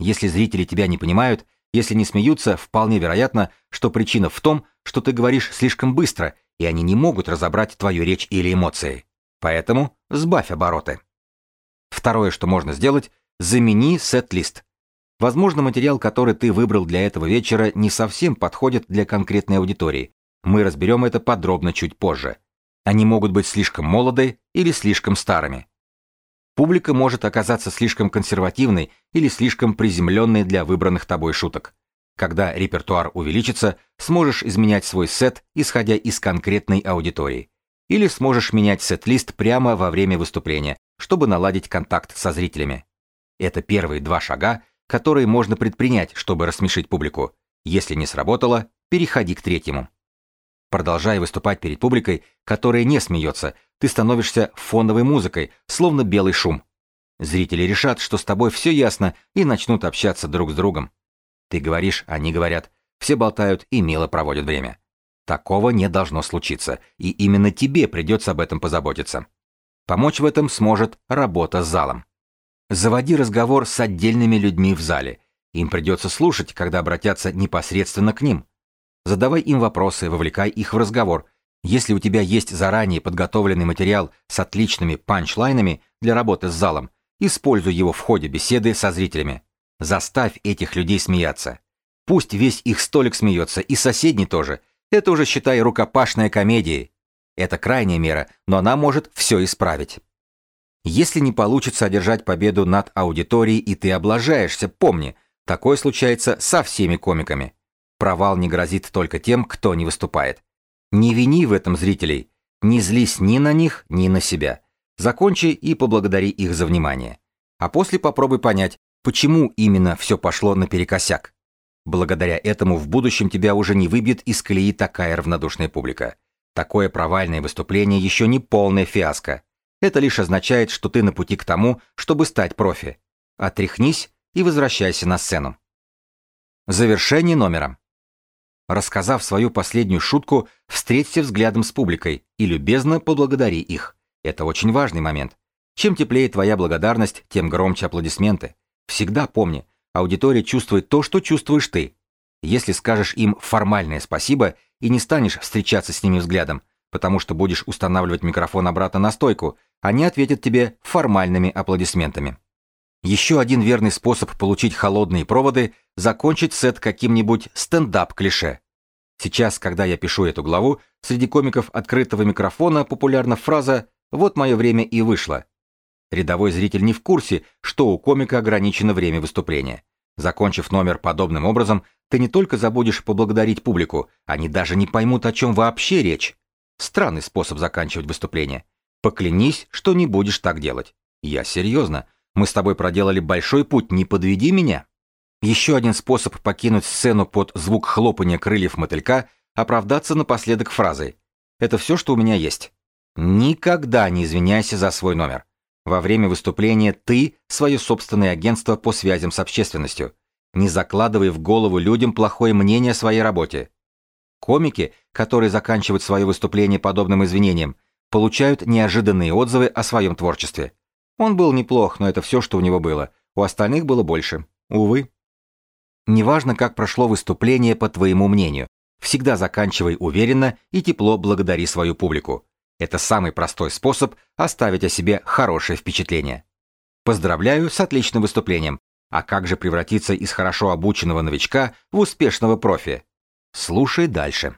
Если зрители тебя не понимают, если не смеются, вполне вероятно, что причина в том, что ты говоришь слишком быстро, и они не могут разобрать твою речь или эмоции. Поэтому сбавь обороты. Второе, что можно сделать, замени сет-лист. Возможно, материал, который ты выбрал для этого вечера, не совсем подходит для конкретной аудитории. Мы разберем это подробно чуть позже. Они могут быть слишком молоды или слишком старыми. Публика может оказаться слишком консервативной или слишком приземленной для выбранных тобой шуток. Когда репертуар увеличится, сможешь изменять свой сет, исходя из конкретной аудитории. Или сможешь менять сет-лист прямо во время выступления, чтобы наладить контакт со зрителями. Это первые два шага, которые можно предпринять, чтобы рассмешить публику. Если не сработало, переходи к третьему. Продолжая выступать перед публикой, которая не смеется, ты становишься фоновой музыкой, словно белый шум. Зрители решат, что с тобой все ясно, и начнут общаться друг с другом. Ты говоришь, они говорят, все болтают и мило проводят время. Такого не должно случиться, и именно тебе придется об этом позаботиться. Помочь в этом сможет работа с залом. Заводи разговор с отдельными людьми в зале. Им придется слушать, когда обратятся непосредственно к ним. Задавай им вопросы, вовлекай их в разговор. Если у тебя есть заранее подготовленный материал с отличными панчлайнами для работы с залом, используй его в ходе беседы со зрителями. Заставь этих людей смеяться. Пусть весь их столик смеется, и соседний тоже. Это уже, считай, рукопашная комедия. Это крайняя мера, но она может все исправить. Если не получится одержать победу над аудиторией и ты облажаешься, помни, такое случается со всеми комиками. Провал не грозит только тем, кто не выступает. Не вини в этом зрителей, не злись ни на них, ни на себя. Закончи и поблагодари их за внимание. А после попробуй понять, почему именно все пошло наперекосяк. Благодаря этому в будущем тебя уже не выбьет из колеи такая равнодушная публика. Такое провальное выступление еще не полная фиаско. Это лишь означает, что ты на пути к тому, чтобы стать профи. Отряхнись и возвращайся на сцену. Завершение номера. Рассказав свою последнюю шутку, встреться взглядом с публикой и любезно поблагодари их. Это очень важный момент. Чем теплее твоя благодарность, тем громче аплодисменты. Всегда помни, аудитория чувствует то, что чувствуешь ты. Если скажешь им формальное спасибо и не станешь встречаться с ними взглядом, потому что будешь устанавливать микрофон обратно на стойку, они ответят тебе формальными аплодисментами. Еще один верный способ получить холодные проводы – закончить сет каким-нибудь стендап-клише. Сейчас, когда я пишу эту главу, среди комиков открытого микрофона популярна фраза «Вот мое время и вышло». Рядовой зритель не в курсе, что у комика ограничено время выступления. Закончив номер подобным образом, ты не только забудешь поблагодарить публику, они даже не поймут, о чем вообще речь. Странный способ заканчивать выступление. Поклянись, что не будешь так делать. Я серьезно. Мы с тобой проделали большой путь, не подведи меня. Еще один способ покинуть сцену под звук хлопания крыльев мотылька – оправдаться напоследок фразой. Это все, что у меня есть. Никогда не извиняйся за свой номер. Во время выступления ты – свое собственное агентство по связям с общественностью. Не закладывай в голову людям плохое мнение о своей работе. Комики, которые заканчивают свое выступление подобным извинением, получают неожиданные отзывы о своем творчестве. Он был неплох, но это все, что у него было. У остальных было больше. Увы. Неважно, как прошло выступление, по твоему мнению. Всегда заканчивай уверенно и тепло благодари свою публику. Это самый простой способ оставить о себе хорошее впечатление. Поздравляю с отличным выступлением. А как же превратиться из хорошо обученного новичка в успешного профи? Слушай дальше.